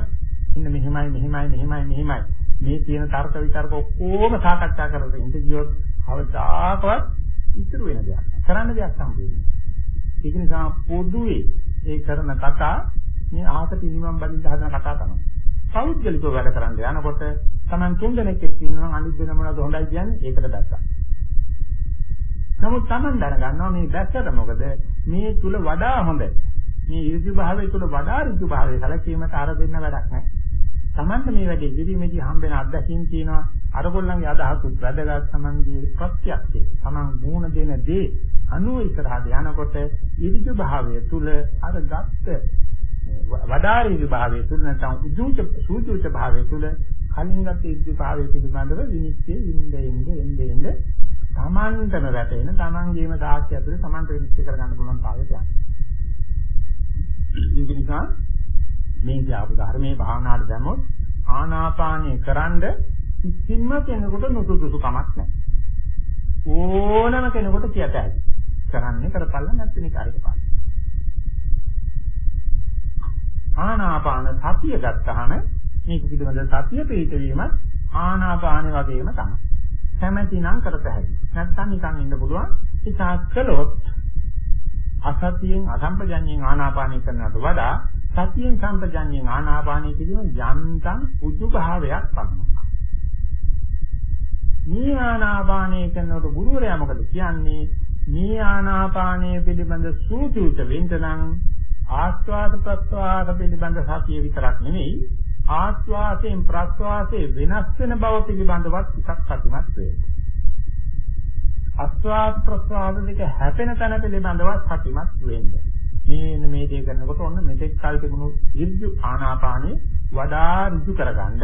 S4: ඉන්න මෙහෙමයි මෙහෙමයි මෙහෙමයි මෙහෙමයි මේ කියන තර්ක විතර්ක ඔක්කොම සාකච්ඡා කරගෙන ඉඳ ගියොත් අවදාකවත් ඉතුරු වෙන දෙයක්. කරන්න දෙයක් හම්බෙන්නේ. ඒක නිසා පොදුවේ ඒ කරන කතා මේ ආහත පිළිමම් බලින්න හදන කතා තමයි. පෞද්ගලිකව වැඩ කරන්න යනකොට Taman තුන් දෙනෙක් එක්ක ඉන්නවා අනිත් දෙන මොනවද හොඳයි කියන්නේ ඒකට දැක්කා. නමුත් Taman දැනගන්නවා මේ දැක්කට මොකද මේ තුල වඩා හොඳ මේ ඍජු භාවයේ තුල වඩා ඍජු භාවයේ සැලකීමට අර දෙන්න වැඩක් නැහැ. Tamanට මේ වැඩේ ඉදිරිමේදී හම්බෙන අත්දැකීම් තියෙනවා අරගොල්ලන්ගේ අදහසුත් වැදගත් Tamanගේ ප්‍රත්‍යක්ෂේ Taman මූණ දෙන දේ අනුව ඉස්සරහට යනකොට ඍජු භාවයේ තුල අර ගත්ත වඩා ඍජු භාවයේ තුල නැත්නම් උජුච සූජුච භාවයේ තුල කලින් ගත ඉද්ධි භාවයේ පිළිබඳව විනිශ්චය ඉන්නේ ඉන්නේ ඉන්නේ ඉන්නේ තමන්ටම වැටෙන තමන්ගේම සාක්ෂි ඇතුලේ තමන්ට විනිශ්චය කරගන්න පුළුවන් කාලයට යනවා. ඒක නිසා මේ ඥාප ධර්මයේ භාවනාවට දැම්මොත් ආනාපානය කරන්ඩ කිසිම කෙනෙකුට නුසුදුසු කමක් නැහැ. ඕනම කෙනෙකුට කියත හැකි. කරන්නේ කරපල්ලා නැත්නම් කාර්යක පාන. ආනාපාන සතිය ගත්තාම මේක පිළිබඳ සතිය පිළිතවීමත් ආනාපාන වගේම තමයි. කැමැති නම් කරත හැකියි. නැත්නම් නිකන් ඉන්න පුළුවන්. ඉතින් කළොත් අසතියෙන් අසම්පජඤ්ඤයෙන් ආනාපානය කරනවට වඩා සතියෙන් සම්පජඤ්ඤයෙන් ආනාපානය කිරීම යන්තම් උජු භාවයක් පමණයි. මේ ආනාපානය කරනකොට ගුරුවරයා මොකද කියන්නේ? මේ ආනාපානය පිළිබඳ සූචිත වෙන්න නම් ආස්වාද ප්‍රස්වාද පිළිබඳ සතිය විතරක් නෙමෙයි ආස්වාසයෙන් ප්‍රස්වාසයේ වෙනස් වෙන බව පිළිබඳවත් එකක් සතුටුමත් වෙන්න. අස්වාද ප්‍රස්වාද දෙක හැපෙන තැන පිළිබඳව සතිමත් වෙන්න. මේ මේ දේ කරනකොට ඔන්න මෙතෙක් කල් තිබුණු ඍජු ආනාපානෙ වඩා ඍජු කරගන්න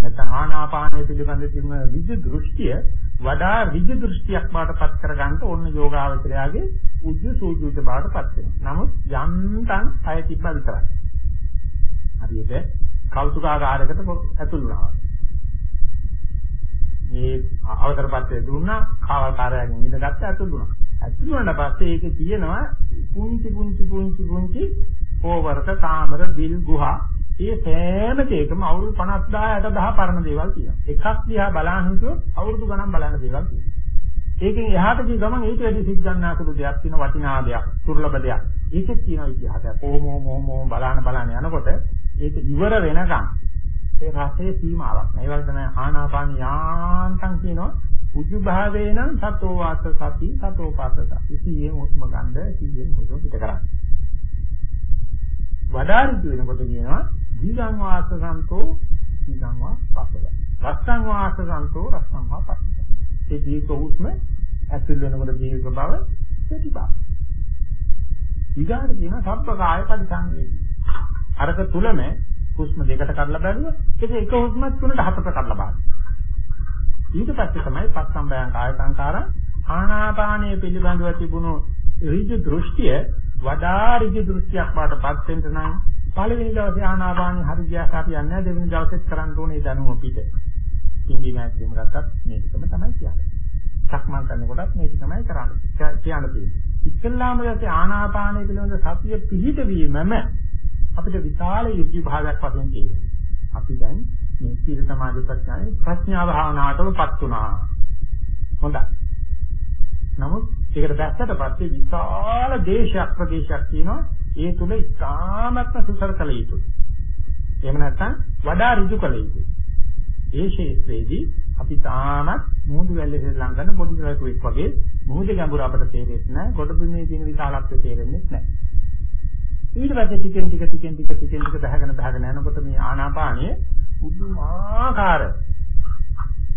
S4: නැත්නම් ආනාපානය පිළිබඳ තිබුණ ඍජු දෘෂ්ටිය වඩා ඍජු දෘෂ්ටියක් බාටපත් කරගන්න ඕන යෝගාවචරයාගේ උජ්ජ සූජුත බාටපත් වෙනවා. නමුත් යන්තම් අය තිබ්බා විතරයි. හරියට කෞතුකාගාරයකට ඇතුල් වුණා. මේ අවතරපත්ය දුන්නා කාවල්කාරයන් ඉඳගත්ත ඇතුල් වුණා. ඇතුල් වුණාට පස්සේ ඒකේ තියෙනවා පුංචි පුංචි පුංචි පුංචි ඕවරක කාමර බිල් ගුහා ඒ සෑම දෙයකම අවුරුදු 50000 60000 පරණ දේවල් තියෙනවා. එකක් දිහා බලන්න හිතුවොත් අවුරුදු ගණන් බලන්න දේවල් තියෙනවා. ඒකෙන් එහාට ගිය ගමන් ඊට වැඩි සිද්ධාන්නාසුළු දෙයක් තියෙන වටිනා දෙයක්, දුර්ලභ දෙයක්. ඒකෙත් තියෙනවා ඉතිහාසය. කොහොම මොහොම බලන්න බලන්න යනකොට ඒක ඉවර වෙනකන් ඒ රසයේ සීමාවක් නැහැ. ඒ වගේ තමයි ආනාපාන යාන්තම් කියනවා උජු භාවේ නම් සතෝ වාස සති සතෝ පාස සති. සිහියෙන් හුස්ම ගන්න සිහියෙන් හුස්ම පිට කරන්න. වඩා ඍතු වෙනකොට කියනවා දීගං වාස සන්තෝ දීගං වා පස්සද. රස්සං වාස සන්තෝ රස්සං වා පස්සද. ඒ දීර්ඝ හුස්ම ඇතුල් වෙනකොට දීර්ඝ බව ප්‍රතිපා. ඊගාට කියන සබ්බ කාය පරිසංවේදී. අරක තුලම හුස්ම දෙකට කඩලා බැලුවා ඒක එක හුස්මක් තුනට හතට කඩලා බලන්න. ඊට පස්සේ තමයි පස්සම්බයං කාය සංකාරං ආනාපානයේ පිළිබඳව තිබුණු ඍජු දෘෂ්ටිය වඩා ඍජු දෘෂ්ටියක් වාටපත් වෙන්න නම් පළවෙනි දවසේ ආනාපානිය හරි ගියාට අපි යන්නේ දෙවෙනි දවසෙත් කරන්න ඕනේ දැනුම පිට. හින්දි මෑත්කම ගත්තත් මේ ටිකම තමයි කියන්නේ. සක්මන් කරනකොටත් මේ ටිකමයි කරන්නේ. කියන්න තියෙන්නේ. ඉස්සල්ලාම දැසේ ආනාපානය පිළිබඳ සතිය පිහිටවීමම අපිට විශාල යුක්ති භාගයක් වශයෙන් තියෙනවා. අපි දැන් මේ සීල සමාධි ප්‍රඥාවේ ප්‍රඥා භාවනාවටමපත් වුණා. හොඳයි. නමුත් ඒකට දැස්සට පස්සේ විශාල දේශයක් ප්‍රදේශයක් තියෙනවා. ඒ තුල ඉතාමත්ම සුසර කළ යුතුයි. එහෙම නැත්නම් වඩා ඍජු කළ යුතුයි. ඒ ශේත්‍රයේදී අපි තාමත් මුහුදු වැල්ලේ ශ්‍රී ලංකන පොඩි දරුවෙක් වගේ මුහුදේ ගැඹුර අපට තේරෙන්නේ නැහැ. ගොඩබිමේ තියෙන විශාලත්වය තේරෙන්නේ නැහැ. ඊට පස්සේ ටිකෙන් ටික ටිකෙන් ටික ටිකෙන් ටික බහගෙන බහගෙන යනකොට මේ ආනාපානය පුදුමාකාර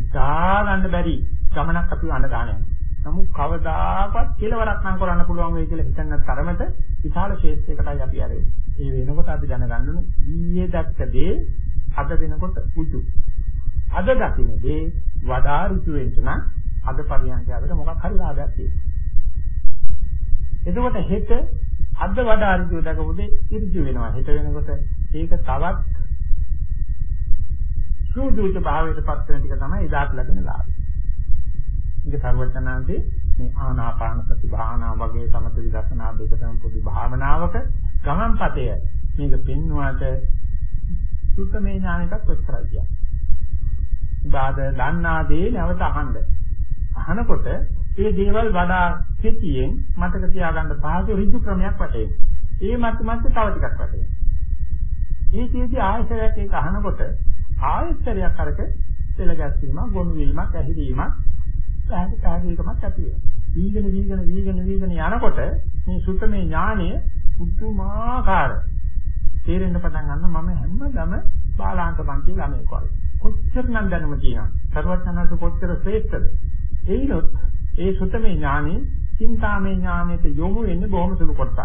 S4: ඉතා ගන්න බැරි ගමනක් අපි අඳ ගන්න යනවා. නමුත් කවදාකවත් කෙලවරක් නම් කරන්න පුළුවන් වෙයි කියලා හිතන්න තරමට විශාල ක්ෂේත්‍රයකටයි අපි ආරෙන්නේ. ඒ වෙනකොට අපි දැනගන්න ඕනේ ඊයේ දැක්ක දේ අද වෙනකොට උතු. අද දකින්න දේ වඩා ඍතු වෙන්න නම් අද පරියන්කය අපිට මොකක් හරි ලාභයක් තියෙනවා. එතකොට හෙට අද වඩා ඍජුව දකපොදේ ඍජු වෙනවා. හිත වෙනකොට ඒක තවත් සූදුච භාවයටපත් වෙන ටික තමයි එදාට ලැබෙන ලාභය. මේක සර්වඥාන්තේ මේ ආනාපාන සති භාවනා වගේ සමත විදර්ශනා දෙකම පොදු භාවනාවක ගමන්පතය මේක පෙන්වුවාට සුත්තමේ ඥානයටත් ඔච්චරයි කියන්නේ. බාද දන්නා දේ නැවත අහන්න. අහනකොට ඒ දේවල් වඩා කෙටියෙන් මතක තියාගන්න පහසු ඍජු ක්‍රමයක් වටේ. ඒ මත මත තව ටිකක් වටේ. මේ කීදී ආයතනයක් ඒක අහනකොට ආයතනයක් අරක තෙල ගැස්සීමක්, ගොනු වීමක්, ඇහිරීමක්, පැහැදිලි පැහැදිලිකමක් ඇති වෙනවා. වීගෙන වීගෙන වීගෙන වීගෙන යනකොට මේ සුත්තමේ ඥානය පුදුමාකාර තේරෙන්න පටන් ගන්නවා මම හැමදම බාලාංක පන්ති ළමයෙක් වගේ. කොච්චර නම් දැනුම තියෙනවද? සර්වඥාන්ත කොච්චර ශ්‍රේෂ්ඨද? ඒනොත් ඒ සුතමේ ඥානෙ, චින්තාමේ ඥානෙට යොමු වෙන්නේ බොහොම සුළු කොටසක්.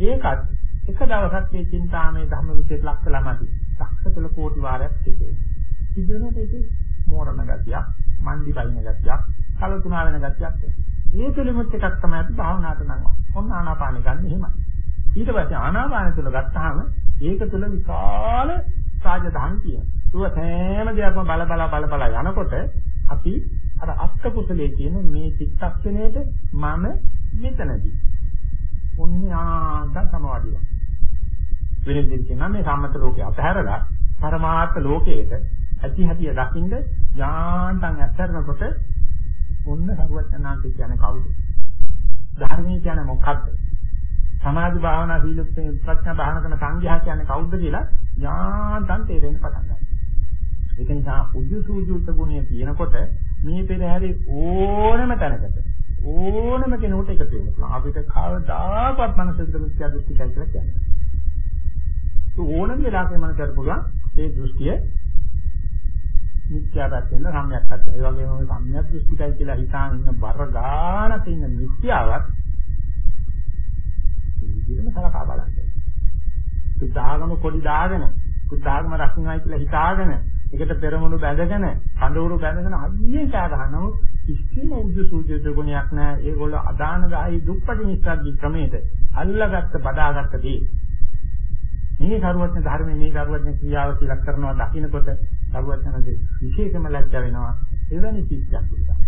S4: ඒකත් එක දවසක් මේ චින්තාමේ ධර්ම විශේෂ ලක්ෂ ළමදී. ලක්ෂ තුල කෝටි වාරයක් සිදුවේ. සිදුවෙනකොට ඒකේ මෝරණ ගතියක්, මන්දි බයින ගතියක්, කලතුණා වෙන ගතියක් ඒ තුලිමුත් එකක් තමයි අපි භාවනාවට නංවා. ඔන්න ආනාපානෙ ගන්න එහෙමයි. ඊට පස්සේ ආනාපාන තුල ගත්තාම ඒක තුල විශාල රාජධානි තියෙනවා. ඒක හැම දෙයක්ම බල බල බල බල යනකොට අපි අර අත්ත කුසලයේ කියන මේ චිත්තක්ෂණයට මම මෙතනදී ඔන්නේ ආන්ත සමවාදිය. වෙන විදිහට කියනවා මේ සම්මත ලෝකේ අතහැරලා පරමාර්ථ ලෝකයට ඇති හැටිය දකින්ද යාන්තම් ඇත්තරනකොට ඔන්න සරුවචනාන්ත කියන්නේ කවුද? ධර්මයේ කියන්නේ මොකක්ද? සමාධි භාවනා සීල ප්‍රඥා භාවනා කරන සංඝයා කියන්නේ කවුද කියලා යාන්තම් තේරෙන්න පටන් ගන්නවා. ඒක නිසා උද්‍යසූජුත ගුණය කියනකොට මේ පෙරහැරේ ඕනම තැනකට ඕනම කෙනෙකුට එකතු වෙන්න පුළුවන්. අපිට කවදාකවත් මනසෙන්ද මිත්‍යා දෘෂ්ටිකයි කියලා කියන්නේ. ඒ ඕනම වෙලාවක මනසට පුළුවන් ඒ දෘෂ්ටිය මිත්‍යා පැත්තෙන් සම්‍යක් පැත්ත. ඒ වගේම ඔය සම්‍යක් දෘෂ්ටිකයි කියලා හිතාන ඉන්න බර ගානක ඉන්න මිත්‍යාවත් ඒ විදිහටම සලකා බලන්න. සුද්ධාගම කොඩි දාගෙන සුද්ධාගම රකින්නයි කියලා හිතාගෙන ඒකට පෙරමුණු බැඳගෙන කඳවුරු බැඳගෙන අයියෙන් කෑ ගහනවා කිසිම උජු සූජිත ගුණයක් නැහැ ඒගොල්ලෝ අදාන ගායි දුප්පටි නිස්සද්දි ක්‍රමයට අල්ලගත්ත බදාගත්ත දේ මේ කරුවත්න ධර්මයේ මේ කරුවත්න ක්‍රියාව කියලා කරනවා දකින්නකොට කරුවත්නගේ විශේෂම ලැජ්ජ වෙනවා. එවැනි සිද්ධියක් පිළිබඳ.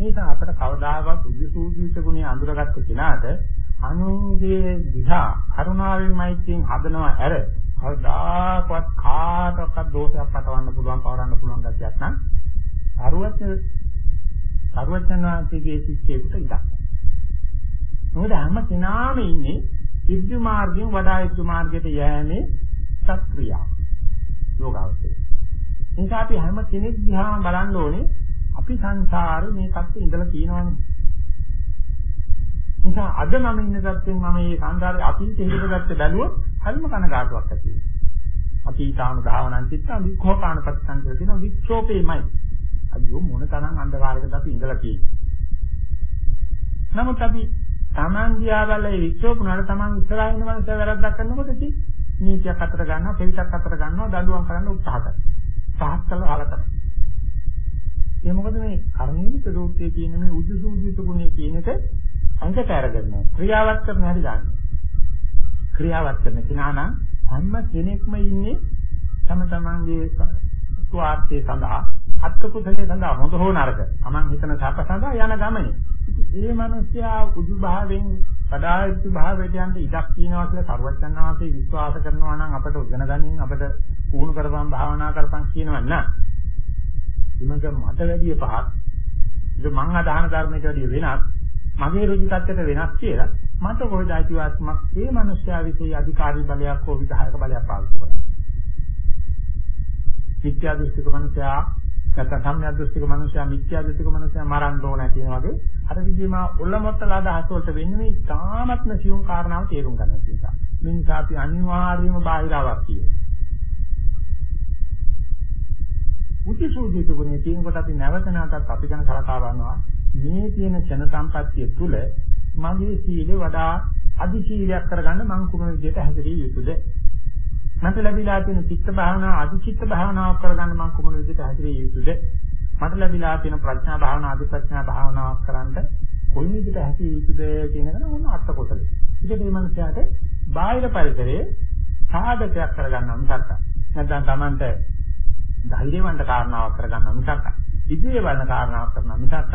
S4: ඒක අපට කවදාකවත් උජු සූජිත ගුණය අඳුරගත්ත කෙනාට අනුන්ගේ දිහා කරුණාවෙන් මෛත්‍රියෙන් හදනවා ඇර කවදාකවත් කාටවත් දෝෂයක් පටවන්න පුළුවන් පවරන්න පුළුවන් ගැතියක් නම් අරුවත් සර්වඥාන්සේගේ ශිෂ්‍යයෙකුට ඉඩක් මොකද හැම කෙනාම ඉන්නේ ඉර්ධි මාර්ගයෙන් වඩා ඉර්ධි මාර්ගයට යෑමේ සක්‍රියාව යෝගාවචරය. එනිසා අපි හැම කෙනෙක් දිහාම බලන්න ඕනේ අපි සංසාරේ මේ තත්ත්වෙ ඉඳලා තියෙනවනේ නිසා අද මම ඉන්න තත්ත්වෙන් මම මේ සංසාරේ අතීතේ හිතගත්ත බැලුවොත් හරිම කනගාටුවක් ඇති වෙනවා. අතීතාන ධාවනං චිත්තං වික්ඛෝපාන පත්තං කියලා කියන වික්ෂෝපේමයි. අයියෝ මොන තරම් අන්ධකාරයකද අපි ඉඳලා තියෙන්නේ. නමුත් අපි Taman දියාවල ඒ වික්ෂෝපුණාට Taman ඉස්සරහා ඉන්න මනස වැරද්දක් කරනකොට ඉති නීතියක් අතර ගන්නවා, පිළිතක් අතර ගන්නවා, දඬුවම් කරන්න උත්සාහ කරනවා. සාහස් කළා හලකනවා. ඒ මොකද මේ කර්මනිමිත සූත්‍රයේ කියන මේ උද්දසූජිත ගුණය කියන එක අංගට අරගෙන ක්‍රියාවත් කරන හැටි ගන්නවා. ක්‍රියාවත් කරන කෙනා නම් හැම කෙනෙක්ම ඉන්නේ තම තමන්ගේ ස්වාර්ථය සඳහා අත්ත කුසලයේ සඳහා හොඳ හෝ නරක තමන් හිතන සප සඳහා යන ගමනේ. ඒ මිනිස්යා උජු භාවයෙන් පදායුතු භාවයට යන්න ඉඩක් තියෙනවා කියලා සරුවචන් වහන්සේ විශ්වාස කරනවා නම් අපට උගන ගන්නේ අපට පුහුණු කරපම් භාවනා කරපම් කියනවා නෑ. ඉමඟ මට වැඩිය පහක්. ඒක මං අදහන ධර්මයට වැඩිය වෙනස්. මගේ රුචි tattete වෙනස් කියලා මට කොහෙද අයිතිවාසිකමක් ඒ මනුස්සයා විසින් අධිකාරී බලයක් හෝ විධායක බලයක් පාවිච්චි කරන්නේ. මිත්‍යා දෘෂ්ටික මනුස්සයා නැත්නම් සම්‍යක් දෘෂ්ටික මනුස්සයා මිත්‍යා දෘෂ්ටික මනුස්සයා මරන්න ඕන කියන වගේ අර විදිහම ඔල්ලමොත්තලා අදහස් වලට වෙන්නේ මේ තාමත්ම සියුම් කාරණාව තේරුම් ගන්න නිසා. මේ නිසා අපි අනිවාර්යයෙන්ම බාහිරාවක් කියනවා. මුතිසූදිත ගුණය කියනකොට අපි නැවත නැවතත් අපි ගැන කලකා බලනවා මේ තියෙන ක්ෂණ සම්පත්තිය තුල මගේ සීලය වඩා අධි සීලයක් කරගන්න මම කුමන විදිහට හැසිරිය යුතුද? මට ලැබිලා තියෙන චිත්ත භාවනාව අධි චිත්ත භාවනාවක් කරගන්න මම කුමන විදිහට හැසිරිය යුතුද? මට ලැබිලා තියෙන ප්‍රඥා භාවනාව අධි ප්‍රඥා භාවනාවක් කරන්න කොයි විදිහට හැසිරිය යුතුද කියන එක නම් අර්ථ කොටල. ඒකේ මේ මනසට බාහිර පරිසරයේ සාධකයක් කරගන්න මිසක් නැත්නම් Tamanට ධෛර්යවන්ත කාරණාවක් කරගන්න මිසක් ඉදිරිය බලන කාරණාවක් කරන මිසක්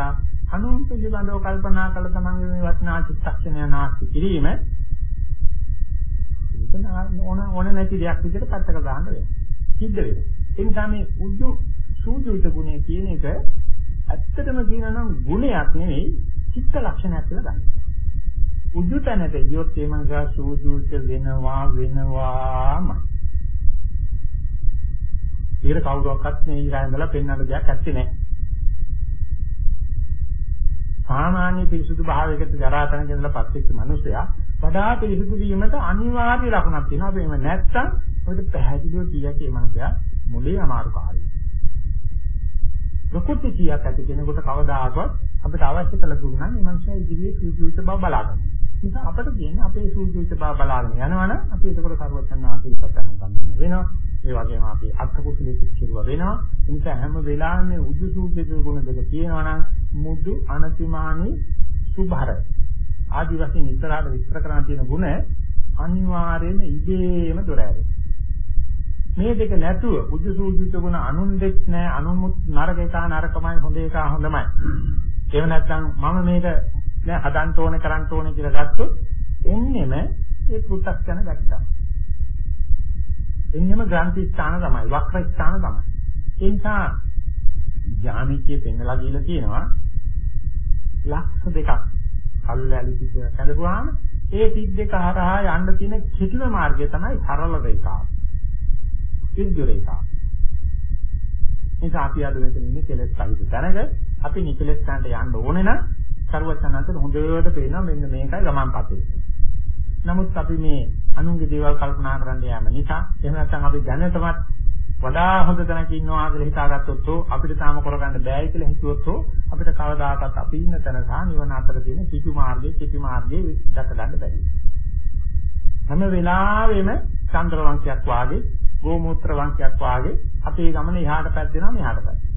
S4: අනුන් පිළිබඳව කල්පනා කළ තමන්ගේ මේ වටිනා චිත්තක්ෂණය නාස්ති කිරීම ඒක ඕන ඕන නැති දෙයක් විදිහට පැත්තක දාන්න වෙනවා. සිද්ධ වෙනවා. ඒ නිසා මේ උජු සූජුිත ගුණය කියන එක ඇත්තටම කියනවා නම් ගුණයක් නෙවෙයි චිත්ත ලක්ෂණයක් කියලා ගන්න. උජු තැනට ගියොත් ඒ මනසා සූජුිත වෙනවා වෙනවාමයි. ඊට කවුරක්වත් මේ ඊළඟ ඉඳලා පෙන්වන්න දෙයක් ඇත්තේ නැහැ. සාමාන්‍ය පිරිසුදු භාවයකට ජරා තැනක ඉඳලා පත් වෙච්ච මිනිසයා වඩා පිරිසුදු වීමට අනිවාර්ය ලකුණක් තියෙනවා. ඒක එහෙම නැත්නම් ඔයිට පැහැදිලිව කියකි මේ මිනිසයා මුලේ අමාරු කාර්යය. ප්‍රකෘති කියක් ඇති කෙනෙකුට කවදාකවත් අපිට අවශ්‍ය කළ දුන්නා මේ මිනිසයා ඉදිරියේ සූජිත බව බලාගන්න. නිසා අපිට කියන්නේ අපේ සූජිත බව බලාගෙන යනවනම් අපි ඒකට සර්වඥාන්සේ සත්‍යම ගන්න වෙනවා. ඒ වගේම අපි අත්ත කුසලයේ කිරුවා වෙනවා. ඒ නිසා හැම වෙලාවෙම මේ උජු සූජිත ගුණ දෙක තියෙනවා නම් මුදු අනතිමානී සුභර ආදි වශයෙන් ඉස්සරහට විස්තර කරන්න තියෙන ගුණ අනිවාර්යයෙන්ම ඉබේම දොර මේ දෙක නැතුව උජු සූජිත ගුණ අනුන් දෙක් නැහැ අනුමුත් නරක එක නරකමයි හොඳ එක හොඳමයි. එහෙම නැත්නම් මම මේක නෑ හදන්න ඕනේ කරන්න ඕනේ කියලා ගත්තොත් එන්නෙම ඒ පුත්තක් යන ගැට්ටා. එන්නෙම ග්‍රන්ථි ස්ථාන තමයි වක්‍ර ස්ථාන තමයි. ඒ නිසා ජාමිතිය පෙන්නලා දීලා තියෙනවා ලක්ෂ දෙකක් කල්ලාලි පිට කැඳපුවාම ඒ පිට දෙක හරහා යන්න තියෙන කෙටිම මාර්ගය තමයි සරල රේඛාව. ඉර්ධු රේඛාව. ඒක අපි අද මෙතන ඉන්නේ කෙලෙස් සහිත තැනක අපි නිකලෙස් තැනට යන්න ඕනේ නම් සරුවචනන්තර හොඳට පේනවා මෙන්න මේකයි ගමන්පතේ. නමුත් අපි මේ අනුන්ගේ දේවල් කල්පනා කරන්න යාම නිසා එහෙම නැත්නම් අපි දැනටමත් වඩා හොඳ තැනක ඉන්නවා කියලා හිතාගත්තොත් අපිට තාම කරගන්න බෑයි කියලා හිතුවොත් අපිට කවදාකවත් අපි ඉන්න තැන සහ නිවන අතර තියෙන කිසි මාර්ගයේ කිසි මාර්ගයේ දැක ගන්න බැහැ. හැම වෙලාවෙම චන්ද්‍ර වංශයක් වාගේ ගෝමූත්‍ර වංශයක් වාගේ අපේ ගමන එහාට පැද්දෙනවා මෙහාට පැද්දෙනවා.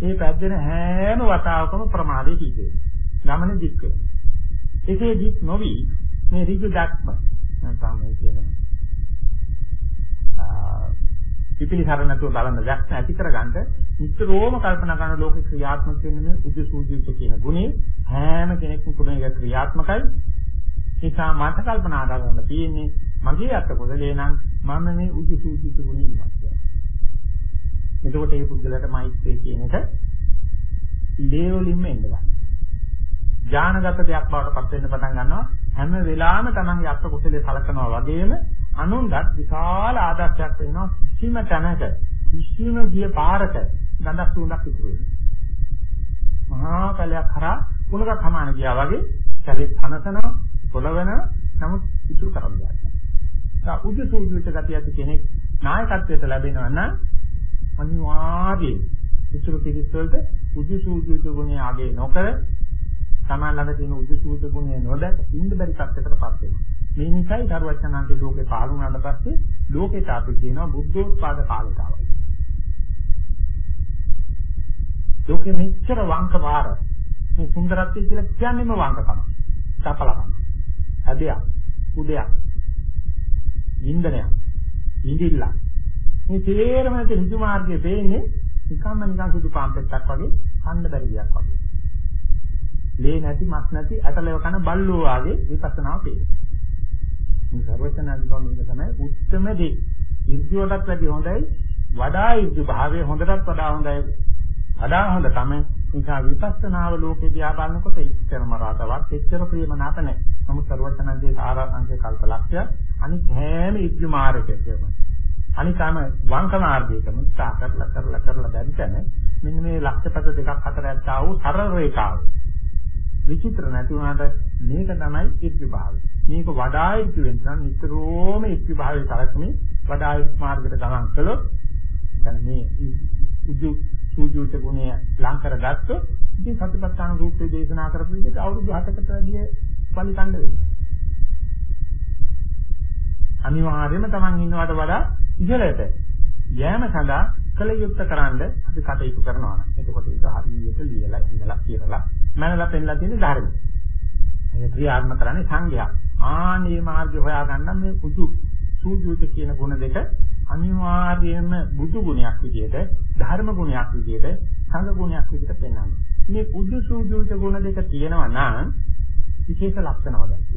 S4: මේ පැද්දෙන හැම වතාවකම ප්‍රමාදයේ හිතේ. ගමන දික් වෙනවා. ඒකේ දික් නොවි මේ ඍජු දක්ම නැත්නම් මේ කියන පිපිලිසර නැතුව බලන දැක්ම ඇති කරගන්න නිතරම කල්පනා කරන ලෝකේ ක්‍රියාත්මක වෙන්නේ මේ උද්දසූජිත කියන ගුණේ හැම කෙනෙක්ම පුදුම එක ක්‍රියාත්මකයි ඒකා මට කල්පනා කරගන්න තියෙන්නේ මගේ අත පොදලේ නම් මම මේ උද්දසූජිත ගුණේ ඉවත් කරනවා එතකොට මේ පුද්ගලයාට මෛත්‍රී කියන එක ලේවලින්ම එන්න ගන්නවා. ඥානගත දෙයක් බවට පත් වෙන්න පටන් ගන්නවා. හැම වෙලාවෙම තමන්ගේ අත්ත කුසලයේ සලකනවා වගේම අනුන්ගත් විශාල ආදර්ශයක් වෙනවා කිසිම තැනක කිසිම ගිය පාරක ගඳක් සුවඳක් ඉතුරු වෙන්නේ මහා කලයක් කරා කුණක කමාන ගියා වගේ කැලේ තනතනවා පොළවන නමුත් ඉතුරු කරන්නේ නැහැ උද්ද සූජිත ගතිය ඇති කෙනෙක් නායකත්වයට ලැබෙනවා නම් අනිවාර්යයෙන් ඉතුරු පිළිස් වලට උද්ද සූජිත ගුණය ආගේ නොකර තමන් ළඟ තියෙන උද්දේශූත ගුණය නොදැක ඉන්න බැරි තත්යකටපත් වෙනවා. මේ නිසයි ධර්මචනාංගේ ලෝකේ පාලු වුණාට පස්සේ ලෝකෙට අපි කියනවා බුද්ධෝත්පාද කාලයට ආවයි. ලෝකෙ මෙච්චර වංක වාර මේ සුන්දරත්වය කියලා කියන්නේම වංකකම. සපලකම. හැදයක්, කුඩයක්, ඉන්දනයක්, ඉඳිල්ල. මේ තේරම නැති ඍජු මාර්ගයේ වෙන්නේ නිකම්ම නිකන් සුදු පාම්පෙත්තක් වගේ කන්න බැරි දෙයක් වගේ. ලේ නැති මස් නැති ඇටලව කන බල්ලෝ ආගේ විපස්සනාව පේනවා. මේ සර්වචනන්දෝ මේක තමයි උත්තරම දේ. ඉර්ධියටත් වැඩි හොඳයි වඩා ඉර්ධි භාවයේ හොඳටත් වඩා හොඳයි. වඩා හොඳ තමයි නිසා විපස්සනාව ලෝකේ දිහා බලනකොට ඉච්ඡරම රාතවත් එච්චර ප්‍රේමනාප නැහැ. නමුත් සර්වචනන්දේ සාරාංශයේ කල්පලක්ෂය අනිත් හැම ඉර්ධි මාර්ගයකම අනිකාම වංක මාර්ගයක මුස්සා කරලා කරලා කරලා බැරි තැන මෙන්න මේ ලක්ෂපත දෙකක් අතර ඇත්තා වූ සරල රේඛාව විචිත්‍ර නැති වුණාට මේක තමයි ඉර්ධි භාවය. මේක වඩා ඉර්ධි වෙන නම් නිතරම ඉර්ධි භාවයේ තරකමේ වඩා ඉර්ධි මාර්ගයට ගමන් කළොත් දැන් මේ උජු සූජුත ගුණය ලං කරගත්තොත් ඉතින් සතිපට්ඨාන රූපේ දේශනා කරපු විදිහට අවුරුදු 7කට වැඩිය පරිකණ්ඩ වෙනවා. අනිවාර්යයෙන්ම Taman ඉන්නවට වඩා ඉහළට යෑම සඳහා කල යුත්තේ කරන්ඩ අපි කටයුතු කරනවා නම් එතකොට ඒක හරියට ලියලා ඉඳලා කියලා මනලා පෙන්ලා තියෙන ධර්ම. මේ ක්‍රියාත්මක කරන්නේ සංඝයා. ආනේ මාර්ගය හොයාගන්න මේ පුදු සූජුත කියන ගුණ දෙක අනිවාර්යයෙන්ම බුදු ගුණයක් විදිහට ධර්ම ගුණයක් විදිහට සංඝ ගුණයක් විදිහට පෙන්වන්නේ. මේ පුදු සූජුත ගුණ දෙක තියෙනවා නම් විශේෂ ලක්ෂණ වදක්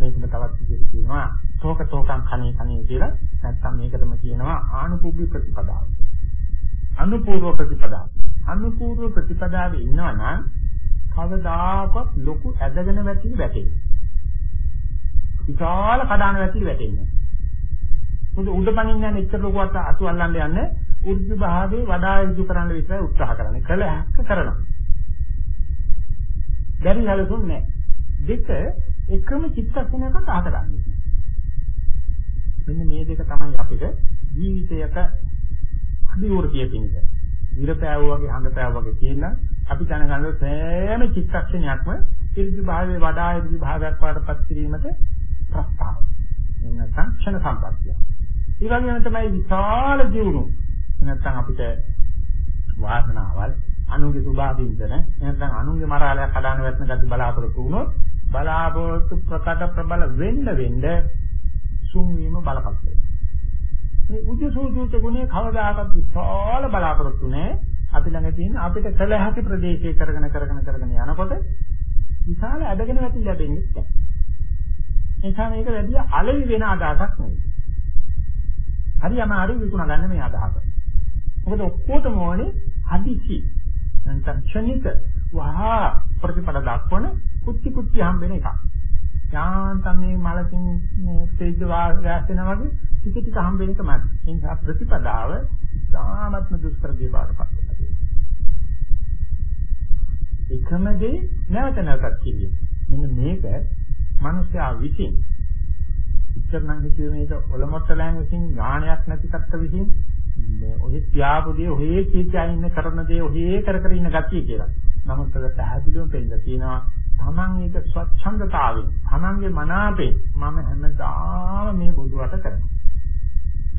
S4: මේකම තවත් විදිහට කියනවා තෝක තෝකං කණේ කණේ කියලා නැත්නම් මේකටම කියනවා ආනුපූර්ව ප්‍රතිපදාව. අනුපූර්ව ප්‍රතිපදාව. අනුපූර්ව ප්‍රතිපදාවේ ඉන්නවා නම් කවදාකවත් ලොකු ඇදගෙන වැටෙන්නේ වැටෙන්නේ. විශාල කඩාන වැටෙන්නේ වැටෙන්නේ. මොකද උඩ පනින්න යන එච්චර ලොකු අත අතු අල්ලන්න යන්නේ උර්ජු භාගයේ වඩා ඉර්ජු කරන්න විතරයි උත්සාහ කරන්නේ. කළ හැක්ක කරනවා. බැරි හලසුන් නැහැ. දෙක එකම චිත්තක්ෂණයකට අහකරන්නේ. මෙන්න මේ දෙක තමයි අපිට ජීවිතයක අභිවෘද්ධිය පිණිස ඉරපෑව වගේ හඟපෑව වගේ තියෙන අපි දැනගන්න සෑම චිත්තක්ෂණයක්ම ඉර්ධි භාවයේ වඩා ඉර්ධි භාවයක් වඩපත් කිරීමට ප්‍රස්තාව. එන්න සංක්ෂණ සම්පත්තිය. ඒ වගේම තමයි විශාල ජීවුණු. නැත්නම් අපිට වාසනාවල් අනුන්ගේ සුභාදින්දන නැත්නම් අනුන්ගේ මරාලයක් හදාන වැටෙන ගති බලාපොරොත්තු වුණොත් බලාපොරොත්තු ප්‍රකට ප්‍රබල වෙන්න වෙන්න සුන් වීම බලපත් වෙනවා. මේ උද්දේශෝචිත ගුණේ කවදාකවත් විශාල බලාපොරොත්තු නැහැ. අපි ළඟ තියෙන අපිට කළ හැකි ප්‍රදේශයේ කරගෙන කරගෙන කරගෙන යනකොට විශාල අඩගෙන වැටි ලැබෙන්නේ නැහැ. එනිසා මේක වැඩි අලෙවි වෙන අදහසක් නෙවෙයි. හරි අමාරු විකුණ ගන්න මේ අදහස. මොකද ඔක්කොටම ඕනේ හදිසි නැත්නම් ක්ෂණික වහා ප්‍රතිපල දක්වන කුච්චි කුච්චි හම්බෙන එකක්. යාන්තම් මේ මලකින් මේ තේජ වාසනා වගේ ටික ටික හම්බෙන එක මදි. ඒ නිසා ප්‍රතිපදාව සාමත්ම දුෂ්කර දේ බාටපත් වෙනවා. එකම දේ නැවත නැවතත් කියන්නේ. මෙන්න මේක මිනිස්යා විසින් ඉස්සර නම් හිතුවේ මේක ඔලොමොට්ටලෑන් විසින් ඥානයක් නැති කත්ත විසින් මේ ඔහි තියාපු දේ ඔහි කීකියා ඉන්න කරන දේ ඔහි කර කර ඉන්න ගතිය කියලා. නමුත් ඒක පැහැදිලිවම පෙන්නලා තියෙනවා තමන් ඒක ස්වච්ඡන්දතාවයෙන් තමන්ගේ මනාපෙන් මම හැමදාම මේ බුදුවට කරනවා.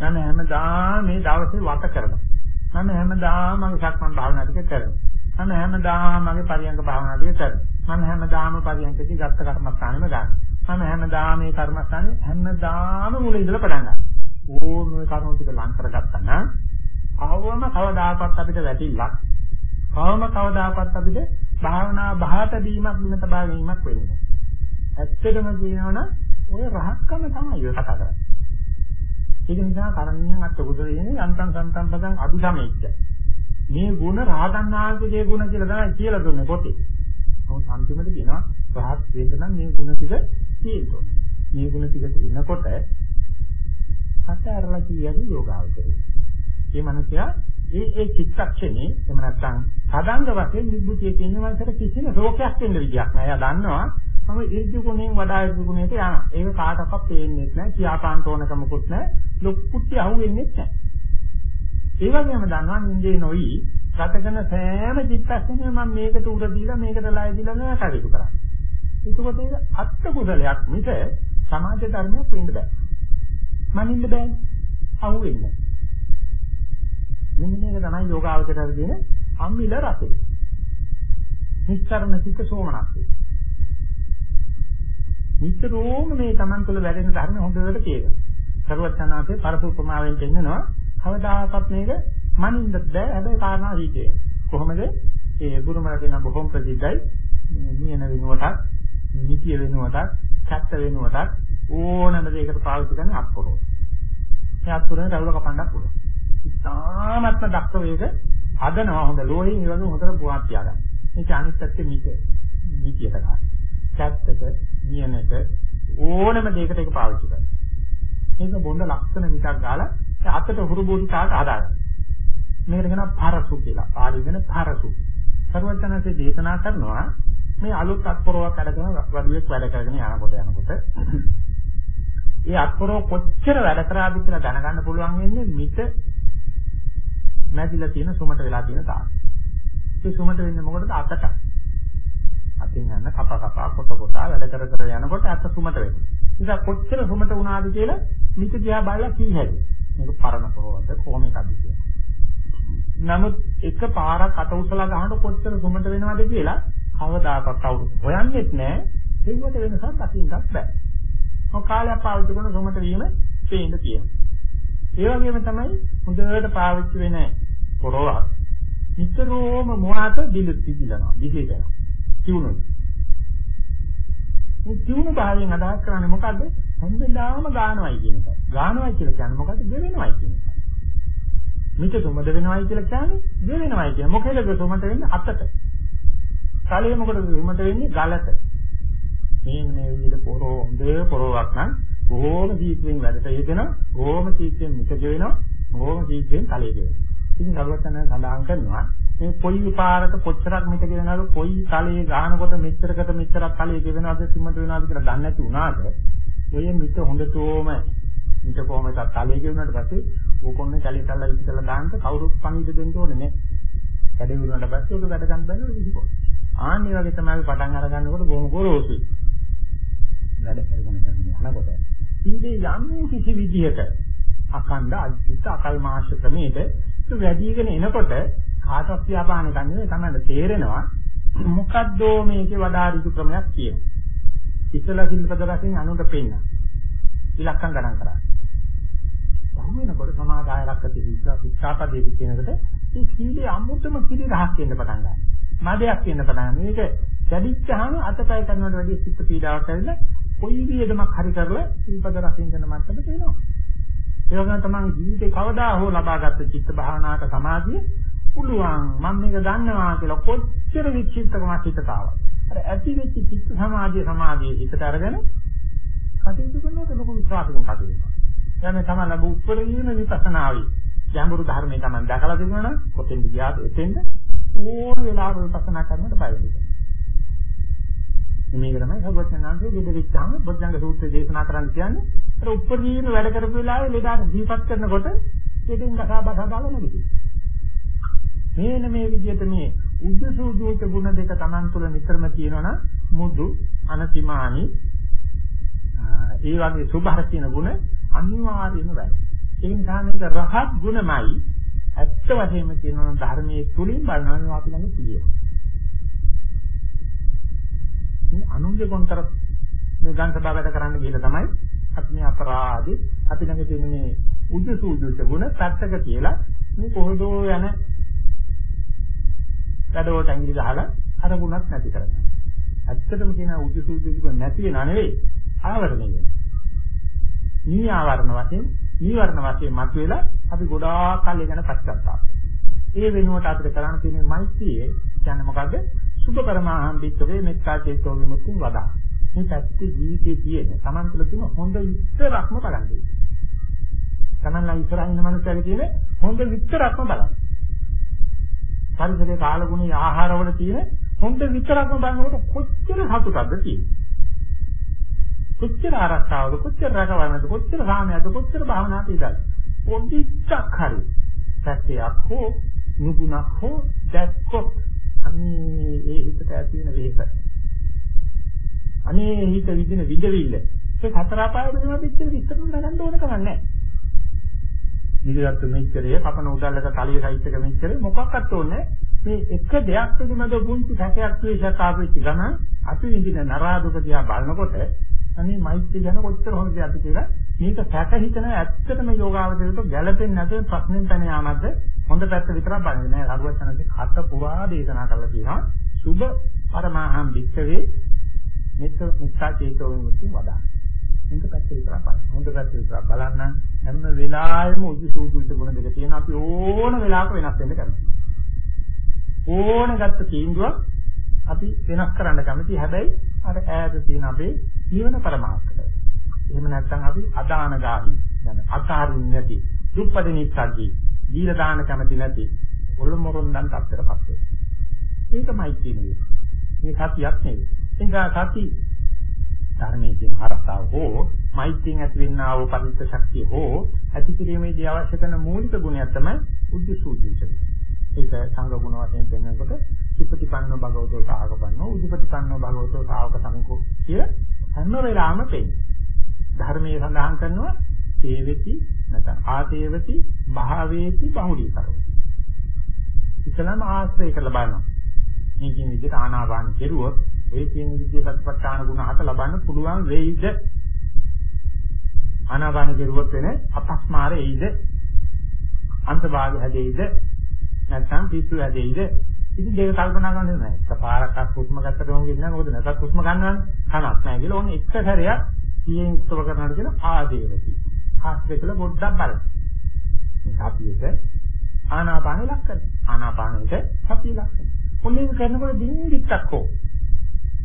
S4: මම හැමදාම මේ දවසේ වට කරනවා. මම හැමදාම මගේ සක්මන් භාවනා ටික කරනවා. මම හැමදාම මගේ පරියංග භාවනා ටික කරනවා. මම හැමදාම පරියංගදී ගත්ත කර්මස්ථානෙම ගන්නවා. මම හැමදාම මේ කර්මස්ථානේ හැමදාම මුල ඉඳලා පටන් ගන්නවා. ඕම කරුණු ටික ලං කරගත්තා නම් කවම කවදාකවත් අපිට වැටිලා කවම කවදාකවත් අපිට භාවනා බහත දීමක් විනත භාවීමක් වෙන්නේ නැහැ. ඇත්තටම කියනවනම් ඔය රහක්කම තමයි ඔය කතා කරන්නේ. ඒක නිසා කරණීයන් අත් උදරේනේ යන්තම් සම්තම් පදං අභිසමෙච්ච. මේ ගුණ රහතන් වහන්සේගේ ගුණ කියලා තමයි කියලා දුන්නේ පොතේ. නමුත් අන්තිමට කියනවා රහත් වෙන්න නම් මේ ගුණ ටික තියෙන්න ඕනේ. මේ ගුණ ටික තියෙනකොට හත ඇරලා කියන්නේ යෝගාවචරය. මේ මනුස්සයා ඒ ඒ චිත්තක්ෂණේ එහෙම නැත්නම් සාධංග වශයෙන් නිබ්බුතිය කියන වන්තර කිසිම රෝගයක් වෙන්න විදියක් නෑ. එයා දන්නවා මම ඉර්ධි ගුණයෙන් වඩා ඉර්ධි ගුණයට යනවා. ඒක කාටවත් පේන්නේ නැහැ. කියාපාන්න ඕනකමකුත් නැහැ. ලොක්කුට්ටි අහුවෙන්නේ නැහැ. ඒ වගේම දන්නවා නින්දේ නොයි ගතකන සෑම චිත්තක්ෂණයම මම මේකට උර දීලා මේකට ලය දීලා නෑ කටයුතු කරන්නේ. එතකොට ඒක අත්ත් කුසලයක් මිස සමාජ ධර්මයක් වෙන්න බෑ. මනින්න බෑනේ. අහුවෙන්නේ මෙන්න මේක තමයි යෝගාවචරය කියන අම්මිල රසය. නිස්තරණ සිත සෝමනස්සේ. නිතරම මේ Taman තුළ වැඩෙන ධර්ම හොඳට තේරෙනවා. සර්වඥාන්සේ පරසු උපමාවෙන් පෙන්නනවා කවදාකවත් මේක මනින්න බෑ හැබැයි කාරණා හිතේ. කොහොමද? ඒ ගුරුමර දෙන බොහොම ප්‍රසිද්ධයි. නියන වෙනුවටත්, නිතිය වෙනුවටත්, කැත්ත වෙනුවටත් ඕනම දෙයකට පාවිච්චි කරන අත්පොරෝ. මේ අත්පොරේ රවුල කපන්නත් පුළුවන්. ඉතාමත්ම දක්ෂ වේග හදනවා හොඳ ලෝහින් ඒ වගේ හොඳට පුවත් තියාගන්න. ඒක අනිත් පැත්තේ මිට මිටියට ගන්න. කැත්තට, නියනට ඕනම දෙයකට ඒක පාවිච්චි කරනවා. මේක බොන්න ලක්ෂණ මිටක් ගාලා අතට හුරු බෝඩි කාට හදාගන්න. මේකට කියනවා පරසු කියලා. පාලිගෙන පරසු. සර්වඥාන්සේ දේශනා කරනවා මේ අලුත් අත්පොරවක් අරගෙන වඩුවෙක් වැඩ කරගෙන යනකොට යනකොට ඒ අත්පොරව කොච්චර වැඩ කරාද කියලා දැනගන්න පුළුවන් වෙන්නේ මිට නැතිලා තියෙන සුමට වෙලා තියෙන තාක්. ඒ සුමට වෙන්නේ මොකටද අතට. අතින් යන කප කප කොට කොට වැඩ කර කර යනකොට අත සුමට වෙනවා. ඉතින් කොච්චර සුමට වුණාද කියලා මිට දිහා බලලා කී හැකියි. මේක පරණ කොහොමද කොහොම එකක්ද කියලා. නමුත් එක පාරක් අත උසලා ගහනකොට කොච්චර සුමට වෙනවද කියලා කවදාකවත් කවුරුත් හොයන්නෙත් නැහැ. ඒවට වෙනසක් අතින්වත් බෑ. මොක කාලයක් පාවිච්චි කරන සුමට වීම පේන්න තියෙනවා. ඒ වගේම තමයි හොඳට පාවිච්චි වෙන පොරවක් නිතරම මොහාත දිලුත් දිලනවා දිලිනවා. කියුණොත්. මේ කියුණු භාවයෙන් අදහස් කරන්නේ මොකද්ද? හැමදාම ගානවයි කියන එක. ගානවයි කියලා කියන්නේ මොකද්ද? ගෙවෙනවයි කියන එක. මිට සුමද වෙනවයි කියලා කියන්නේ ගෙවෙනවයි කියන. මොකේද සුමට වෙන්නේ අතට. කලිය මොකටද සුමට වෙන්නේ ගලට. මේ මේ විදිහට පොරෝ හොඳ පොරොවක් නම් බොහෝම සීක්‍රෙන් වැඩට යෙදෙනවා. බොහෝම සීක්‍රෙන් මිට ගෙවෙනවා. බොහෝම සීක්‍රෙන් කලිය ගෙවෙනවා. ඉතින් සර්වතන සඳහන් කරනවා මේ කොයි විපාරක කොච්චරක් මිට ගෙවනවද කොයි කලයේ ගානකොට මෙච්චරකට මෙච්චරක් කලයේ ගෙවනවද සිමට වෙනවද කියලා දන්නේ නැති වුණාද ඔය මිට හොඳටම මිට කොහොමද කලයේ ගෙවුනට පස්සේ ඕකොන්නේ කලයේ කල්ලා ඉස්සලා දාන්න කවුරුත් පණිවිඩ දෙන්න ඕනේ නේ කැඩේ වුණාට පස්සේ ඔක වැඩ ගන්න බැලුවොත් විසිකෝ ආන්නේ වගේ තමයි පටන් අර ගන්නකොට බොහොම ගොරෝසුයි වැඩ කරගෙන කරගෙන යනකොට ඊදී යම් කිසි විදිහක අකණ්ඩ අජිත අකල් මාශ ක්‍රමයේද වැඩිගෙන එනකොට කාටවත් ව්‍යාපාරණ ගන්නේ තමයි තේරෙනවා මොකද්ද මේකේ වඩා ඍතු ක්‍රමයක් තියෙනවා. ඉතලා සිල්පද රසින් අනුන්ට පෙන්න. ඉලක්කම් ගණන් කරා. බහුව වෙනකොට සමාදාය ලක්ක තිබිලා ශික්ෂාපදයේ කියනකොට මේ සීලේ අමුතම කිරි රහක් වෙන්න පටන් ගන්නවා. මදයක් වෙන්න පටන් මේක කැඩිච්චහම අතපය කරනවට වැඩිය සිත් පීඩාවක් ඇවිල්ලා කොයි වියදමක් හරි කරලා සිල්පද රසින් කරන මට්ටමට එනවා. ඒ වගේම තමයි ජීවිතේ කවදා හෝ ලබාගත් චිත්ත භාවනාවක සමාධිය පුළුවන් මම මේක දන්නවා කියලා කොච්චර විචිත්තකමක් හිතට ආවද අර ඇති වෙච්ච චිත්ත සමාධිය සමාධිය හිතට අරගෙන කටයුතු කරනකොට ලොකු විශ්වාසකින් කටයුතු කරනවා. දැන් මේ තමයි ලැබු උපරිම විපස්සනාවයි. ගැඹුරු ධර්මයේ තමයි දැකලා තිබුණා නම් කොතෙන්ද ගියාද එතෙන්ද ඕන වෙලාවක විපස්සනා කරනකොට බය වෙනවා. මේක තමයි සර්වඥාන්සේ දෙද විච්ඡාම බොද්ධංග සූත්‍රය දේශනා කරන්න කියන්නේ. අර උපරිම වැඩ කරපු වෙලාවේ ලෙඩාට දීපත් කරනකොට දෙකෙන් කතා බහ දාලා නැගිටිනවා. මේන මේ විදිහට මේ උද්දසූජෝච ගුණ දෙක Taman තුල නිතරම තියෙනවනම් මුදු අනතිමානි ඒ වගේ සුභහර කියන ගුණ අනිවාර්යයෙන්ම වැඩි. ඒ නිසා මේක රහත් ගුණමයි ඇත්ත වශයෙන්ම කියනවා ධර්මයේ තුලින් බලනවා අපි ළඟ තියෙනවා. මේ අනුන්ගේ කොන්තර මේ ගන්න සභාවට කරන්න ගිහලා තමයි අපි මේ අපරාධේ අපි ළඟ තියෙන මේ උද්දසූජෝච ගුණ පැත්තක කියලා මේ කොහොදෝ යන වැඩවලට ඇඟිලි ගහලා අර ගුණත් නැති කරගන්න. ඇත්තටම කියන උද්දේශූතික නැති වෙනව නෙවෙයි ආවරණය වෙනවා. නී ආවරණ වශයෙන් නීවරණ වශයෙන් මතුවෙලා අපි ගොඩාක් කල් ගැන පස්සත්තා. ඒ වෙනුවට අපිට කරන්න තියෙන්නේ මෛත්‍රියේ කියන්නේ මොකද්ද? සුභ පරමාහම් වික්කවේ මෙත්තා චේතෝ විමුක්තිය වදා. මේ පැත්තේ ජීවිතයේ තියෙන Taman තුළ තියෙන හොඳ විතරක්ම බලන්නේ. Taman ලා ඉස්සරහින් ඉන්න මනුස්සයගේ තියෙන හොඳ විතරක්ම බලන්න. පරිසරයේ කාලගුණී ආහාරවල තියෙන හොඳ විතරක්ම බලනකොට කොච්චර සතුටක්ද තියෙන්නේ. කොච්චර ආරක්ෂාවද කොච්චර රැකවරණද කොච්චර සාමයක්ද කොච්චර භාවනාවක් ඉදල්. පොඩික් හරි. සත්‍යයක් හෝ නුගුණක් හෝ දැක්කොත් අනේ ඒ හිතට ඇති වෙන වෙහෙස. අනේ හිත විදින විදවිල්ල. ඒ හතර අපාය වෙනවා පිටේ විස්තර කරන්න ඕන කමක් නැහැ. නිදිගත් මෙච්චරේ කපන උඩල්ලක තලිය සයිස් එක මෙච්චරේ මොකක්වත් ඕනේ මේ එක දෙයක් පිළිබඳව පුංචි සැකයක් ද්වේෂයක් ආපෙච්ච ගමන් අපි විඳින නරාදුක දිහා බලනකොට අනේ මෛත්‍රිය ගැන කොච්චර හොඳද අපි කියලා මේක සැක හිතන ඇත්තටම යෝගාවචරයට ගැළපෙන්නේ නැතුව ප්‍රශ්නෙන් තන යාමද හොඳ පැත්ත විතරක් බලන්නේ. නෑ අරුවචනන්සේ කට පුරා දේශනා කරලා තියෙනවා. සුබ පරමාහම් වික්කවේ මෙත්ත මෙත්තා චේතෝ විමුක්තිය වදා මේක පැත්ත විතරක් බලන්න. හොඳ පැත්ත විතරක් බලන්න. හැම වෙලාවෙම උදි සූදුවිත ගුණ දෙක තියෙනවා. අපි ඕන වෙලාවක වෙනස් වෙන්න කැමතියි. ඕන ගත්ත තීන්දුවක් අපි වෙනස් කරන්න කැමතියි. හැබැයි අර ඈත තියෙන අපේ ජීවන પરමාර්ථය එහෙම නැත්නම් අපි අදානගාමි කියන්නේ අතාරින් නැති දුප්පද නිස්සග්ගී දීලා දාන කැමති නැති ඔලොමොරොන් දන් තත්තරපත් වෙනවා. ඒකමයි කියන්නේ. මේ සතියක් නෙවෙයි. එංගා සති ධර්මයේ තියෙන හරතාව හෝ මෛත්‍රියෙන් ඇතිවෙන ආව පරිත්‍ත ශක්තිය හෝ ඇති කිරීමේදී අවශ්‍ය කරන මූලික ගුණය තමයි උද්දේශූචිතය. ඒක සංඝ ගුණ වශයෙන් පෙන්වනකොට සුපතිපන්නෝ භගවතෝ සාවකපන්නෝ උද්දපතිපන්නෝ භගවතෝ සාවක සංකෝ කිය හැම වෙලාවම පෙන්නේ. ධර්මයේ සඳහන් කරනවා සේවති නැත්නම් ආතේවති භාවේති බහුලීකරෝ. ඉතලම ආශ්‍රය කරලා බලනවා. මේ කියන විදිහට ආනාපාන කෙරුවොත් ඒ කියන විදිහේ සත්‍යපට්ඨාන ගුණ හත ලබන්න පුළුවන් වෙයිද? ආනාපාන කෙරුවොත් වෙන අපස්මාර එයිද? අන්තභාග හැදෙයිද? නැත්නම් පිස්සු හැදෙයිද? ඉතින් ඒක කල්පනා කරන්න නෑ. එකපාරක් හුස්ම ගත්තට ඕන වෙන්නේ නැහැ. මොකද නැසත් හුස්ම ගන්නවනේ. කනක් නැහැ කියලා ඕනේ එක සැරයක් සියෙන් උත්සව කරනකොට කියන ආදේවති. ආස්ත්‍රය කියලා පොඩ්ඩක් බලන්න. මේ සතියේට ආනාපානෙ ලක්කන. ආනාපානෙට සතිය ලක්කන. ඔන්නේ කරනකොට දින්දිත්තක් හෝ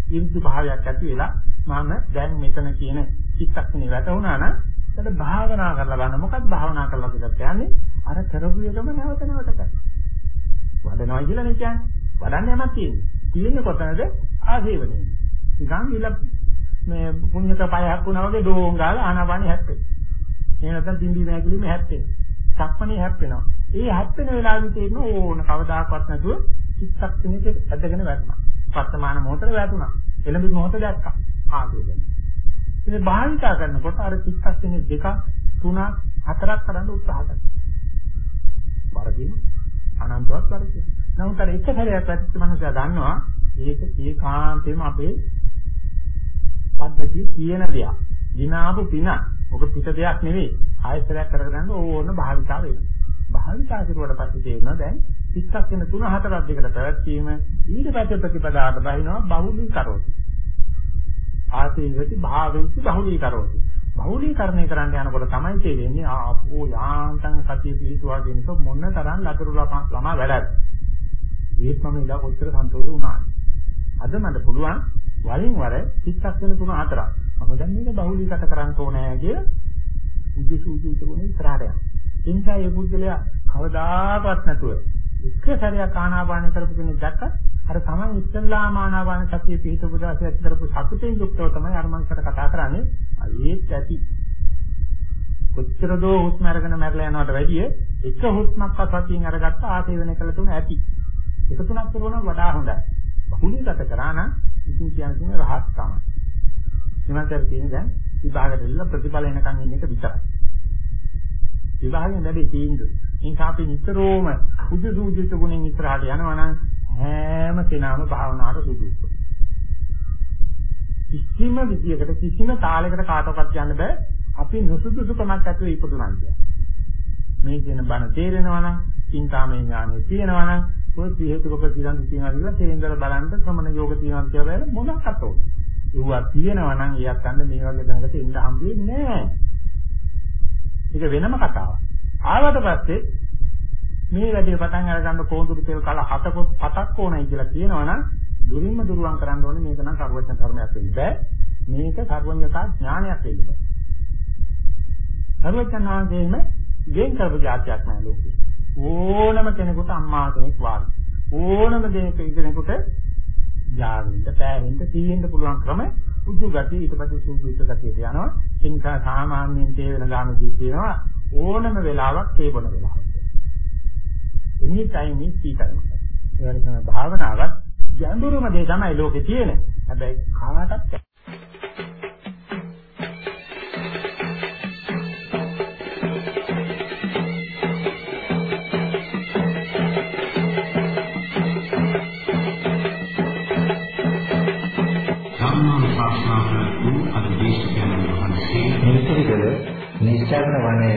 S4: ඉරිදු භාවයක් ඇති වෙලා මම දැන් මෙතන කියන චිත්තක්ෂණේ වැටුණා නම් එතන භාවනා කරලා බලන්න මොකක්ද භාවනා කරලා කියලා කියන්නේ අර කරපු එකම නැවත නැවත කරනවා වඩනවා කියලා නේ කියන්නේ වඩන්න යමක් තියෙන්නේ තියෙන්නේ කොතනද ආසේවනේ නිකන් විල මේ පුණ්‍යක පයයක් වුණා වගේ ඩෝන් ගාලා ආනාපානෙ හැප්පෙනවා එහෙම නැත්නම් තින්දි නැගිලිම හැප්පෙනවා සක්මණේ හැප්පෙනවා ඒ හැප්පෙන වෙලාවෙදී තේරෙන ඕන කවදාකවත් නැතුව චිත්තක්ෂණයට ඇදගෙන වැටෙනවා වර්තමාන මොහොතේ වැටුණා. එළඹි මොහොත දැක්කා. ආදෝලන. ඉතින් භාවිතා කරනකොට අර චිත්තක්ෂණ දෙක තුනක් හතරක් කරන්න උත්සාහ කරනවා. වරදින අනන්තවත් වරදින. නමුත් අර එක සැරයක් පැත්තට මනුස්සයා දන්නවා ඒක ඒකාන්තයෙන්ම අපේ පද්ධතිය තියෙන දෙයක්. දිනාපු පින. ඔක පිට දෙයක් නෙවෙයි. ආයතරයක් කරගෙන ඕන භාවිතා වෙනවා. භාවිතා කරුවට පස්සේ තේරෙනවා දැන් චිත්තක්ෂණ 3 4ක් දෙකට පැවැත්වීම ඊට පස්සේ ප්‍රතිපදාවට බහිනවා බහුලී කරෝති. ආසීනති භාවෙන්ති බහුලී කරෝති. බහුලීකරණය කරන්න යනකොට තමයි තේරෙන්නේ ආපෝ යාන්තම් සතිය පිහිටුවා කියන එක මොන තරම් ලදරු ළමා වැඩද. ඒත් මම ඉඳලා කොච්චර සන්තෝෂ වුණාද. අද මට පුළුවන් වරින් වර චිත්තක්ෂණ තුන හතරක්. මම දැන් මේක බහුලීගත කරන්න ඕනේ කියලා උද්දේශූචි තිබුණේ ඉස්සරහට යනවා. ඒ නිසා මේ පුද්ගලයා කවදාකවත් නැතුව එක සැරයක් ආනාපාන කරපු කෙනෙක් දැක්කත් අර තමයි ඉස්සල්ලාම ආනාපාන සතිය පිහිටපු දාසේ ඇති කරපු සතුටින් යුක්තව තමයි අර මංසට කතා කරන්නේ. ඒත් ඇති. කොච්චර දෝ හුස්ම අරගෙන මැරලා යනවට වැඩිය එක හුස්මක් සතියෙන් අරගත්ත ආසේවන කළ තුන ඇති. එක තුනක් කරුණා වඩා හොඳයි. බහුලීගත කරා නම් ඉතින් කියන්නේ රහත් තමයි. එමන්තර තියෙන දැන් විභාගයට ඉල්ල ප්‍රතිඵල එනකන් ඉන්න එක විතරයි. විභාගයෙන් ලැබෙ තීන්දුව. ඒක අපි නිතරම උජු සූජිත ගුණෙන් ඉස්සරහට යනවා නම් හැම කෙනාම භාවනාවට සුදුසුයි. කිසිම විදියකට කිසිම තාලයකට කාටවත් යන්න බෑ. අපි නුසුදුසුකමක් ඇතුලේ ඉපදුනා කියන්නේ. මේ කියන බණ තේරෙනවා නම්, චින්තාමය ඥානෙ තියෙනවා නම්, ඔය හේතුක ප්‍රතිසන්දි තියනවා කියලා තේින්දල බලන්න ශ්‍රමණ යෝග තියනවා කියලා බැලුවොත් මොනක්වත් ඕනේ. ඒවා තියෙනවා නම් එයත් අන්න මේ වගේ දැනකට එන්න හම්බ වෙන්නේ නැහැ. ඒක වෙනම කතාවක්. ආවට පස්සේ මේ වැඩේ පටන් අරගන්න කොඳුරු තෙල් කල හතකොත් පතක් ඕනයි කියලා කියනවනම් දුරින්ම දුරුවන් කරන්න ඕනේ මේක නම් සර්වඥ ධර්මයක් වෙන්න බෑ. මේක සර්වඥතා ඥානයක් වෙන්න බෑ. සර්වඥාන්ගේම ගෙන් කරපු જાතියක් නෑ ලෝකේ. ඕනම කෙනෙකුට අම්මා කෙනෙක් වාගේ. ඕනම කෙනෙකුට යාවෙන්න, පෑවෙන්න, තීයෙන්න පුළුවන් ක්‍රම උදු ගතිය ඊට පස්සේ සූදුිත ගතියට යනවා. ඒ නිසා සාමාන්‍යයෙන් තේ වෙන ගාමදී කියනවා ඕනම වෙලාවක් තේ බොන වෙලාවක්. any time is tea time. ඒ වගේ තමයි භාවනාවත් ගැඹුරුම දේ තමයි ලෝකේ තියෙන. හැබැයි කාටත්
S5: නිස්සාරණ වනය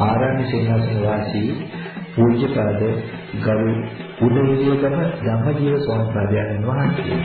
S5: ආරණ්‍ය සේනාසන වාසී පූජ්‍යපාද ගරු උදේවියකම ධම්මජීව ස්වාමීන් වහන්සේ.